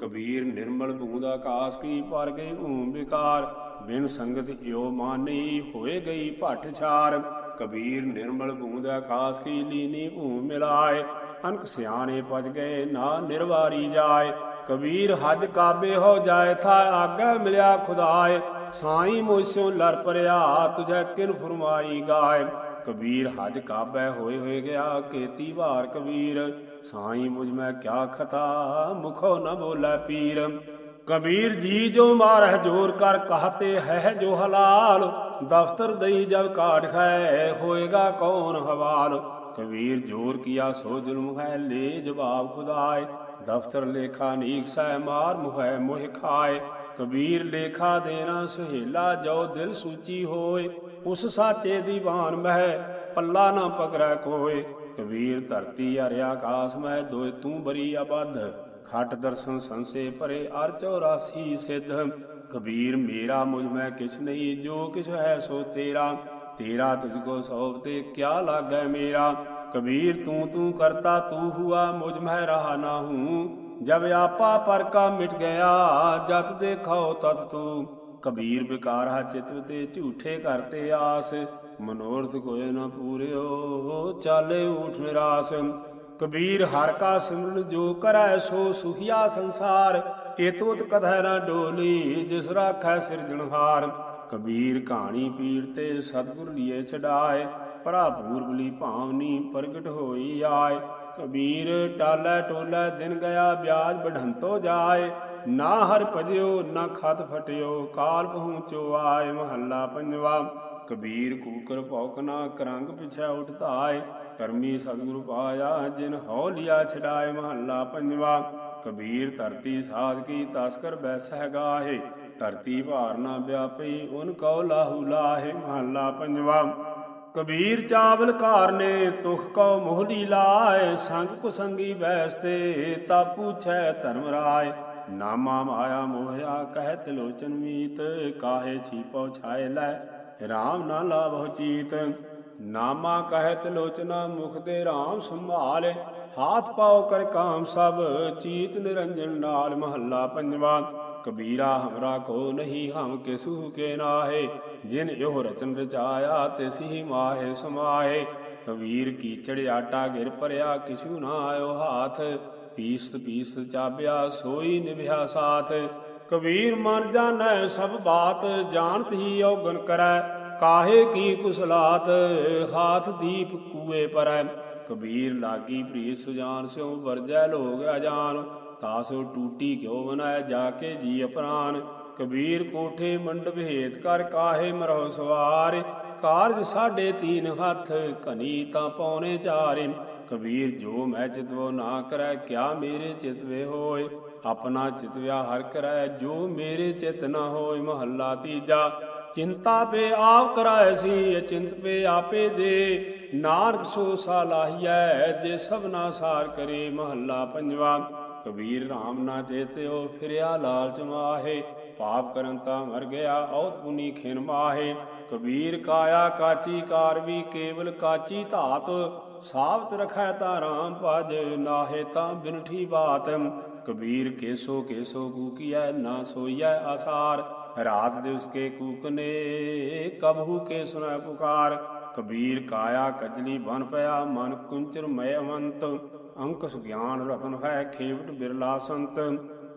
ਕਬੀਰ ਨਿਰਮਲ ਬੂੰਦ ਆਕਾਸ ਕੀ ਪਰ ਗਈ ਭੂਮ ਵਿਕਾਰ, ਬਿਨ ਸੰਗਤ ਇਓ ਮਾਨੀ ਹੋਏ ਗਈ ਭਟ ਛਾਰ। ਕਬੀਰ ਨਿਰਮਲ ਬੂੰਦ ਆਕਾਸ ਕੀ ਲੀਨੀ ਭੂਮ ਮਿਲਾਏ ਅਨਕ ਸਿਆਣੇ ਪਜ ਗਏ, ਨਾ ਨਿਰਵਾਰੀ ਜਾਏ। ਕਬੀਰ ਹਜ ਕਾਬੇ ਹੋ ਜਾਏ, ਥਾ ਆਗੇ ਮਿਲਿਆ ਖੁਦਾਏ। ਸਾਈ ਮੋਸਿਓ ਲਰ ਪਰਿਆ, ਤੁਝੈ ਕਿਨ ਫਰਮਾਈ ਗਾਏ। ਕਬੀਰ ਹਜ ਕਾਬੈ ਹੋਏ ਹੋਏ ਗਿਆ, ਕੇਤੀ ਭਾਰ ਕਬੀਰ। ਸਾਈ ਮੁਝ ਮੈਂ ਕਿਆ ਖਤਾ, ਮੁਖੋ ਨ ਬੋਲੇ ਪੀਰ। ਕਬੀਰ ਜੀ ਜੋ ਮਾਰਹਿ ਜੋਰ ਕਰ, ਕਹਤੇ ਹੈ ਜੋ ਹਲਾਲ। ਦਫਤਰ ਦਈ ਜਬ ਕਾਟ ਹੈ ਹੋਏਗਾ ਕੌਣ ਹਵਾਲ। ਕਬੀਰ ਜੋਰ ਕੀਆ ਸੋ ਜ਼ੁਲਮ ਹੈ, ਲੈ ਜਵਾਬ ਖੁਦਾਏ। ਦਫਤਰ ਲੇਖਾ ਨੀਕ ਸੈ ਮਾਰ, ਮੁਹੈ ਮੋਹ ਖਾਏ। ਕਬੀਰ ਲੇਖਾ ਦੇਣਾ ਸੁਹੇਲਾ, ਜੋ ਦਿਲ ਸੂਚੀ ਹੋਏ। ਉਸ ਸਾਚੇ ਦੀਵਾਨ ਮਹਿ, ਪੱਲਾ ਨਾ ਪਕੜੈ ਕੋਏ। ਕਬੀਰ ਧਰਤੀ ਅਰ ਆਕਾਸ ਮਹਿ, ਦੋਇ ਤੂੰ ਬਰੀ ਅਬਧ। ਖਟ ਦਰਸ਼ਨ ਸੰਸੇ ਭਰੇ, ਅਰ 84 ਸਿੱਧ। ਕਬੀਰ ਮੇਰਾ ਮੁਝ ਮੈਂ ਕਿਛ ਨਹੀਂ, ਜੋ ਕਿਛ ਹੈ ਸੋ ਤੇਰਾ। ਤੇਰਾ ਤੁਝ ਕੋ ਸੌਪ ਤੇ ਕਿਆ ਲਾਗੈ ਮੇਰਾ? ਕਬੀਰ ਤੂੰ ਤੂੰ ਕਰਤਾ, ਤੂੰ ਹੁਆ, ਮੁਝ ਮੈਂ ਰਹਾ ਨਾ ਹੂੰ ਜਬ ਆਪਾ ਪਰ ਕਾ ਮਿਟ ਗਿਆ, ਜਤ ਦੇਖੋ ਤਤ ਤੂੰ। ਕਬੀਰ ਬਿਕਾਰਾ ਚਿਤਵ ਤੇ ਝੂਠੇ ਕਰਤੇ ਆਸ। ਮਨੋਰਥ ਕੋਏ ਨਾ ਪੂਰਿਓ, ਚਾਲੇ ਊਠ ਨਿਰਾਸ। ਕਬੀਰ ਹਰ ਕਾ ਸਿਮਰਨ ਜੋ ਕਰੈ, ਸੋ ਸੁਖੀਆ ਸੰਸਾਰ। ਏਤੋਤ ਕਥੈ ਨਾ ਡੋਲੀ, ਜਿਸ ਰਾਖੈ ਸਿਰਜਣਹਾਰ। ਕਬੀਰ ਕਹਾਣੀ ਪੀਰ ਤੇ ਸਤਿਗੁਰ ਲੀਏ ਛਡਾਏ, ਭਰਾ ਪੂਰਬਲੀ ਭਾਵਨੀ ਪ੍ਰਗਟ ਹੋਈ ਆਏ। ਕਬੀਰ ਟਾਲੈ ਟੋਲੈ ਦਿਨ ਗਿਆ ਵਿਆਜ ਬਢੰਤੋ ਜਾਏ। ਨਾ ਹਰ ਭਜਿਓ, ਨਾ ਖਤ ਫਟਿਓ, ਕਾਲ ਪਹੁੰਚੋ ਆਏ ਮਹੱਲਾ ਪੰਜਵਾ। ਕਬੀਰ ਕੂਕਰ ਭੌਕਨਾ ਕਰੰਗ ਪਿਛੈ ਉਠ ਕਰਮੀ ਸਤਿਗੁਰੂ ਪਾਇਆ ਜਿਨ ਹਉ ਲਿਆ ਛਡਾਏ ਮਹੱਲਾ ਪੰਜਵਾ। ਕਬੀਰ ਧਰਤੀ ਸਾਧ ਕੀ ਤਸਕਰ ਬੈਸਹਿ ਗਾਹੇ। ਧਰਤੀ ਭਾਰ ਨਾ ਵਿਆਪੀ ਓਨ ਕਉ ਲਾਹੂ ਲਾਹੇ ਮਹੱਲਾ ਪੰਜਵਾ। ਕਬੀਰ ਚਾਵਲ ਕਾਰਨੇ ਤੁਖ ਕਉ ਮੋਹਲੀ ਲਾਏ, ਸੰਗ ਕੁਸੰਗੀ ਬੈਸਤੇ ਤਾ ਪੁੱਛੈ ਧਰਮ ਰਾਏ। ਨਾਮਾ ਮਾਇਆ ਮੋਹਿਆ, ਕਹਿ ਤਿਲੋਚਨ ਮੀਤ, ਕਾਹੇ ਛੀਪਉ ਛਾਏ ਲੈ RAM ਨਾ ਲਾਭੋ ਚੀਤ। ਨਾਮਾ ਕਹਿਤ ਲੋਚਨਾ ਮੁਖ ਤੇ RAM ਸੰਭਾਲ, ਹਾਥ ਪਾਉ ਕਰ ਕਾਮ ਸਭ, ਚੀਤ ਨਿਰੰਜਨ ਨਾਲ ਮਹੱਲਾ ਪੰਜਵਾ। ਕਬੀਰਾ ਹਮਰਾ ਕੋ ਨਹੀਂ ਹਮ ਕਿਸੂ ਕੇ ਨਾਹੇ, ਜਿਨ ਇਹੋ ਰਚਨ ਰਚਾਇਆ ਤਿਸ ਮਾਹੇ ਸਮਾਏ ਕਬੀਰ ਕੀਚੜ ਆਟਾ ਗਿਰ ਭਰਿਆ, ਕਿਸੂ ਨਾ ਆਇਓ ਹਾਥ। ਪੀਸ ਪੀਸ ਚਾਬਿਆ, ਸੋਈ ਨਿਭਿਆ ਸਾਥ। ਕਬੀਰ ਮਨ ਜਾਣੈ ਸਭ ਬਾਤ, ਜਾਣਤ ਹੀ ਔਗਨ ਕਰੈ, ਕਾਹੇ ਕੀ ਕੁਸਲਾਤ, ਹਾਥ ਦੀਪ ਕੂਏ ਪਰੈ। ਕਬੀਰ ਲਾਗੀ ਪ੍ਰੀਤ ਸੁਜਾਨ, ਸਿਉ ਵਰਜੈ ਲੋਗ ਅਜਾਨ। ਤਾਸੋ ਟੂਟੀ ਕਿਉ ਬਨਾਇ ਜਾ ਕੇ ਜੀ ਅਪਰਾਨ ਕਬੀਰ ਕੋਠੇ ਮੰਡਪ ਹੇਤ ਕਰ ਕਾਹੇ ਮਰੋ ਸਵਾਰ। ਕਾਰਜ ਸਾਢੇ ਤੀਨ ਹੱਥ, ਘਨੀ ਤਾਂ ਪੌਣੇ ਚਾਰੇ। ਕਬੀਰ ਜੋ ਮੈਂ ਚਿਤਵੋ ਨਾ ਕਰੈ, ਕਿਆ ਮੇਰੇ ਚਿਤਵੇ ਹੋਏ? ਆਪਣਾ ਚਿਤਵਿਆ ਹਰ ਕਰੈ, ਜੋ ਮੇਰੇ ਚਿਤ ਨਾ ਹੋਏ, ਮਹੱਲਾ ਤੀਜਾ। ਚਿੰਤਾ ਪੇ ਆਪ ਕਰਾਇ ਸੀ, ਅਚਿੰਤ ਪੇ ਆਪੇ ਦੇ। ਨਾਨਕ ਸੋ ਸਾਲਾਹੀਐ, ਜੇ ਸਭਨਾ ਸਾਰ ਕਰੇ ਮਹੱਲਾ ਪੰਜਵਾ। ਕਬੀਰ RAM ਨਾ ਚੇਤਿਓ, ਫਿਰਿਆ ਲਾਲਚ ਮਾਹੇ, ਪਾਪ ਕਰਨ ਤਾਂ ਮਰ ਗਿਆ, ਔਤ ਪੁਨੀ ਖਿਨ ਮਾਹੇ। ਕਬੀਰ ਕਾਇਆ ਕਾਚੀ ਕਾਰ ਵੀ ਕੇਵਲ ਕਾਚੀ ਧਾਤ, ਸਾਬਤ ਰਖੈ ਤਾਂ RAM ਭਜ ਨਾਹੇ ਤਾਂ ਬਿਨਠੀ ਬਾਤ। ਕਬੀਰ ਕੇਸੋ ਕੇਸੋ ਕੂਕੀਐ, ਨਾ ਸੋਈਐ ਆਸਾਰ, ਰਾਤ ਦਿਵਸ ਕੇ ਕੂਕਨੇ, ਕਬਹੂ ਕੇ ਸੁਣੈ ਪੁਕਾਰ। ਕਬੀਰ ਕਾਇਆ ਕਜਲੀ ਬਨ ਪਿਆ, ਮਨ ਕੁੰਚਰ ਮਯਵੰਤ। ਅਵੰਤ ਅੰਕ ਸੁਗਿਆਨ ਰਤਨ ਹੈ ਖੇਵਟ ਬਿਰਲਾ ਸੰਤ।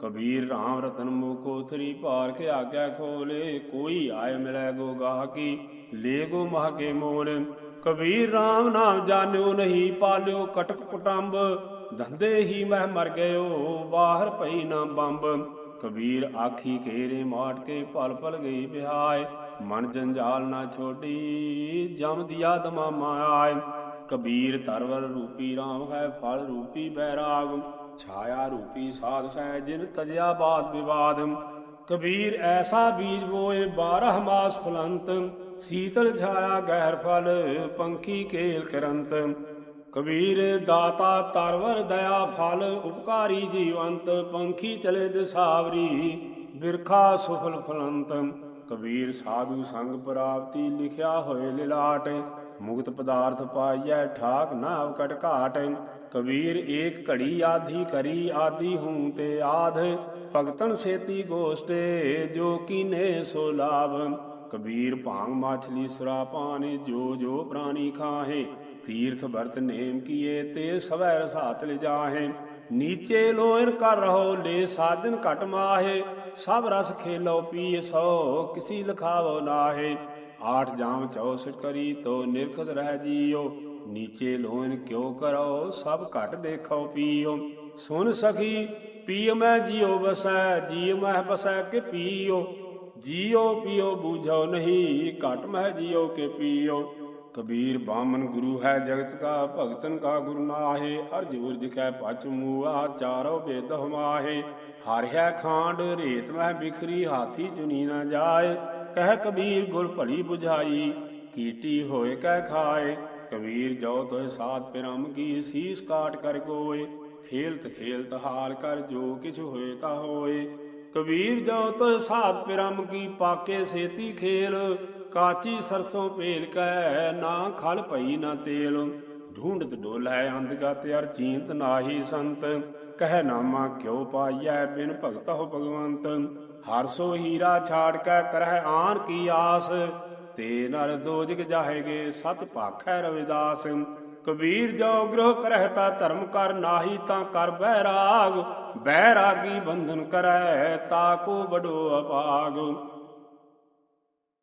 ਕਬੀਰ RAM ਰਤਨ ਮੋਕੋ ਥਰੀ ਭਾਰ ਕੇ ਆਗਿਆ ਖੋਲੇ, ਕੋਈ ਆਏ ਮਿਲੈ ਗੋ ਗਾਹਕੀ, ਲੈ ਗੋ ਮਹਕੇ ਮੋਲ ਕਬੀਰ RAM ਨਾਮ ਜਾਣਿਓ ਨਹੀਂ, ਪਾਲਿਓ ਕਟਕ ਕੁਟੰਬ। ਧੰਦੇ ਹੀ ਮਹਿ ਮਰ ਗਇਓ, ਬਾਹਰ ਪਈ ਨਾ ਬੰਬ। ਕਬੀਰ ਆਖੀ ਘੇਰੇ ਮਾਟ ਕੇ ਪਲ ਪਲ ਗਈ ਬਿਹਾਏ। ਮਨ ਜੰਜਾਲ ਨਾ ਛੋਟੀ, ਜਮ ਦਿਆ ਦਮਾਮਾ ਆਏ ਕਬੀਰ ਤਰਵਰ ਰੂਪੀ RAM ਹੈ ਫਲ ਰੂਪੀ ਬੈਰਾਗ, ਛਾਇਆ ਰੂਪੀ ਸਾਧ ਹੈ ਜਿਨ ਤਜਿਆ ਬਾਦ ਵਿਵਾਦ। ਕਬੀਰ ਐਸਾ ਬੀਜ ਬੋਏ 12 ਮਾਸ ਫਲੰਤ, ਸੀਤਲ ਛਾਇਆ ਗਹਿਰ ਫਲ, ਪੰਖੀ ਕੇਲ ਕਰੰਤ। ਕਬੀਰ ਦਾਤਾ ਤਰਵਰ ਦਇਆ ਫਲ, ਉਪਕਾਰੀ ਜੀਵੰਤ, ਪੰਖੀ ਚਲੇ ਦਸਾਵਰੀ, ਬਿਰਖਾ ਸੁਫਲ ਫਲੰਤ। ਕਬੀਰ ਸਾਧੂ ਸੰਗ ਪ੍ਰਾਪਤੀ ਲਿਖਿਆ ਹੋਏ ਲਿਲਾਟ ਮੁਕਤ ਪਦਾਰਥ ਪਾਈਐ, ਠਾਕ ਨਾਵ ਕਟ ਘਾਟ। ਕਬੀਰ ਏਕ ਘੜੀ ਆਧੀ ਕਰੀ ਆਦੀ ਹੂੰ ਤੇ ਆਧ। ਭਗਤਨ ਸੇਤੀ ਗੋਸ਼ਟੇ, ਜੋ ਕੀਨੇ ਸੋ ਲਾਭ। ਕਬੀਰ ਭਾਂਗ ਮਾਛਲੀ ਸੁਰਾ ਸੁਰਾਪਾਨ ਜੋ ਜੋ ਪ੍ਰਾਣੀ ਖਾਹੇ। ਤੀਰਥ ਵਰਤ ਨੇਮ ਕੀਏ, ਤੇ ਸਵੈ ਰਸਾਤ ਲਿਜਾਹੇ। ਨੀਚੇ ਲੋਇਰ ਕਰ ਰਹੋ ਲੈ, ਸਾਜਨ ਘਟ ਮਾਹੇ। ਸਭ ਰਸ ਖੇਲੋ ਪੀ ਸੋ ਕਿਸੀ ਲਖਾਵੋ ਨਾਹੇ। ਆਠ ਜਾਮ ਚੌਸਠ ਕਰੀ ਤੋ ਨਿਰਖਤ ਰਹਿ ਜੀਓ। ਨੀਚੇ ਲੋਨ ਕਿਉ ਕਰੋ ਸਭ ਘਟ ਦੇਖੋ ਪੀਓ। ਸੁਨ ਸਖੀ, ਪੀਓ ਮੈਂ ਜੀਓ ਬਸੈ ਜੀਉ ਮਹਿ ਬਸੈ ਕੇ ਪੀਓ। ਜੀਓ ਪੀਓ ਬੂਝੋ ਨਹੀਂ, ਘਟ ਮਹਿ ਜੀਓ ਕਿ ਪੀਓ। ਕਬੀਰ ਬਾਮਨ ਗੁਰੂ ਹੈ ਜਗਤ ਕਾ, ਭਗਤਨ ਕਾ ਗੁਰੂ ਨਾਹੇ। ਅਰਜੂਰ ਜਿਕੈ ਪਚ ਮੂਆ, ਚਾਰੋ ਬੇਦ ਹਮਾਹੇ। ਹਰਿਆ ਖਾਂਡ ਰੇਤ ਮਹਿ ਬਿਖਰੀ, ਹਾਥੀ ਚੁਨੀ ਨਾ ਜਾਏ। ਕਹਿ ਕਬੀਰ ਗੁਰ ਭਲੀ 부ਝਾਈ ਕੀਟੀ ਹੋਏ ਕਹਿ ਖਾਏ। ਕਬੀਰ ਜੋ ਤੋਇ ਸਾਧ ਪਿਰਮ ਕੀ ਸੀਸ ਕਾਟ ਕਰ ਕੋਏ ਖੇਲਤ ਖੇਲਤ ਹਾਲ ਕਰ ਜੋ ਕਿਛ ਹੋਏ ਤਾ ਹੋਏ। ਕਬੀਰ ਜੋ ਤੋਇ ਸਾਧ ਪਿਰਮ ਕੀ ਪਾਕੇ ਸੇਤੀ ਖੇਲ, ਕਾਚੀ ਸਰਸੋਂ ਭੇਲ ਕੈ ਨਾ ਖਲ ਭਈ ਨਾ ਤੇਲ। ਢੂੰਡਤ ਡੋਲੈ ਅੰਧਗਤ ਅਰ ਚੀਂਤ ਨਾਹੀ ਸੰਤ, ਕਹਿ ਨਾਮਾ ਕਿਉ ਪਾਈਐ ਬਿਨ ਭਗਤਹੁ ਭਗਵੰਤ। ਹਰ ਸੋ ਹੀਰਾ ਛਾੜ ਕੈ ਕਰਹਿ ਆਨ ਕੀ ਆਸ, ਤੇ ਨਰ ਦੋਜਗ ਜਾਹੇਗੇ ਸਤ ਭਾਖੈ ਰਵਿਦਾਸ। ਕਬੀਰ ਜੋ ਗ੍ਰਹ ਕਰਹਿਤਾ ਧਰਮ ਕਰ ਨਾਹੀ ਤਾਂ ਕਰ ਬੈਰਾਗ ਬੈਰਾਗੀ ਬੰਧਨ ਕਰੈ ਤਾ ਕੋ ਬਡੋ ਅਪਾਗ।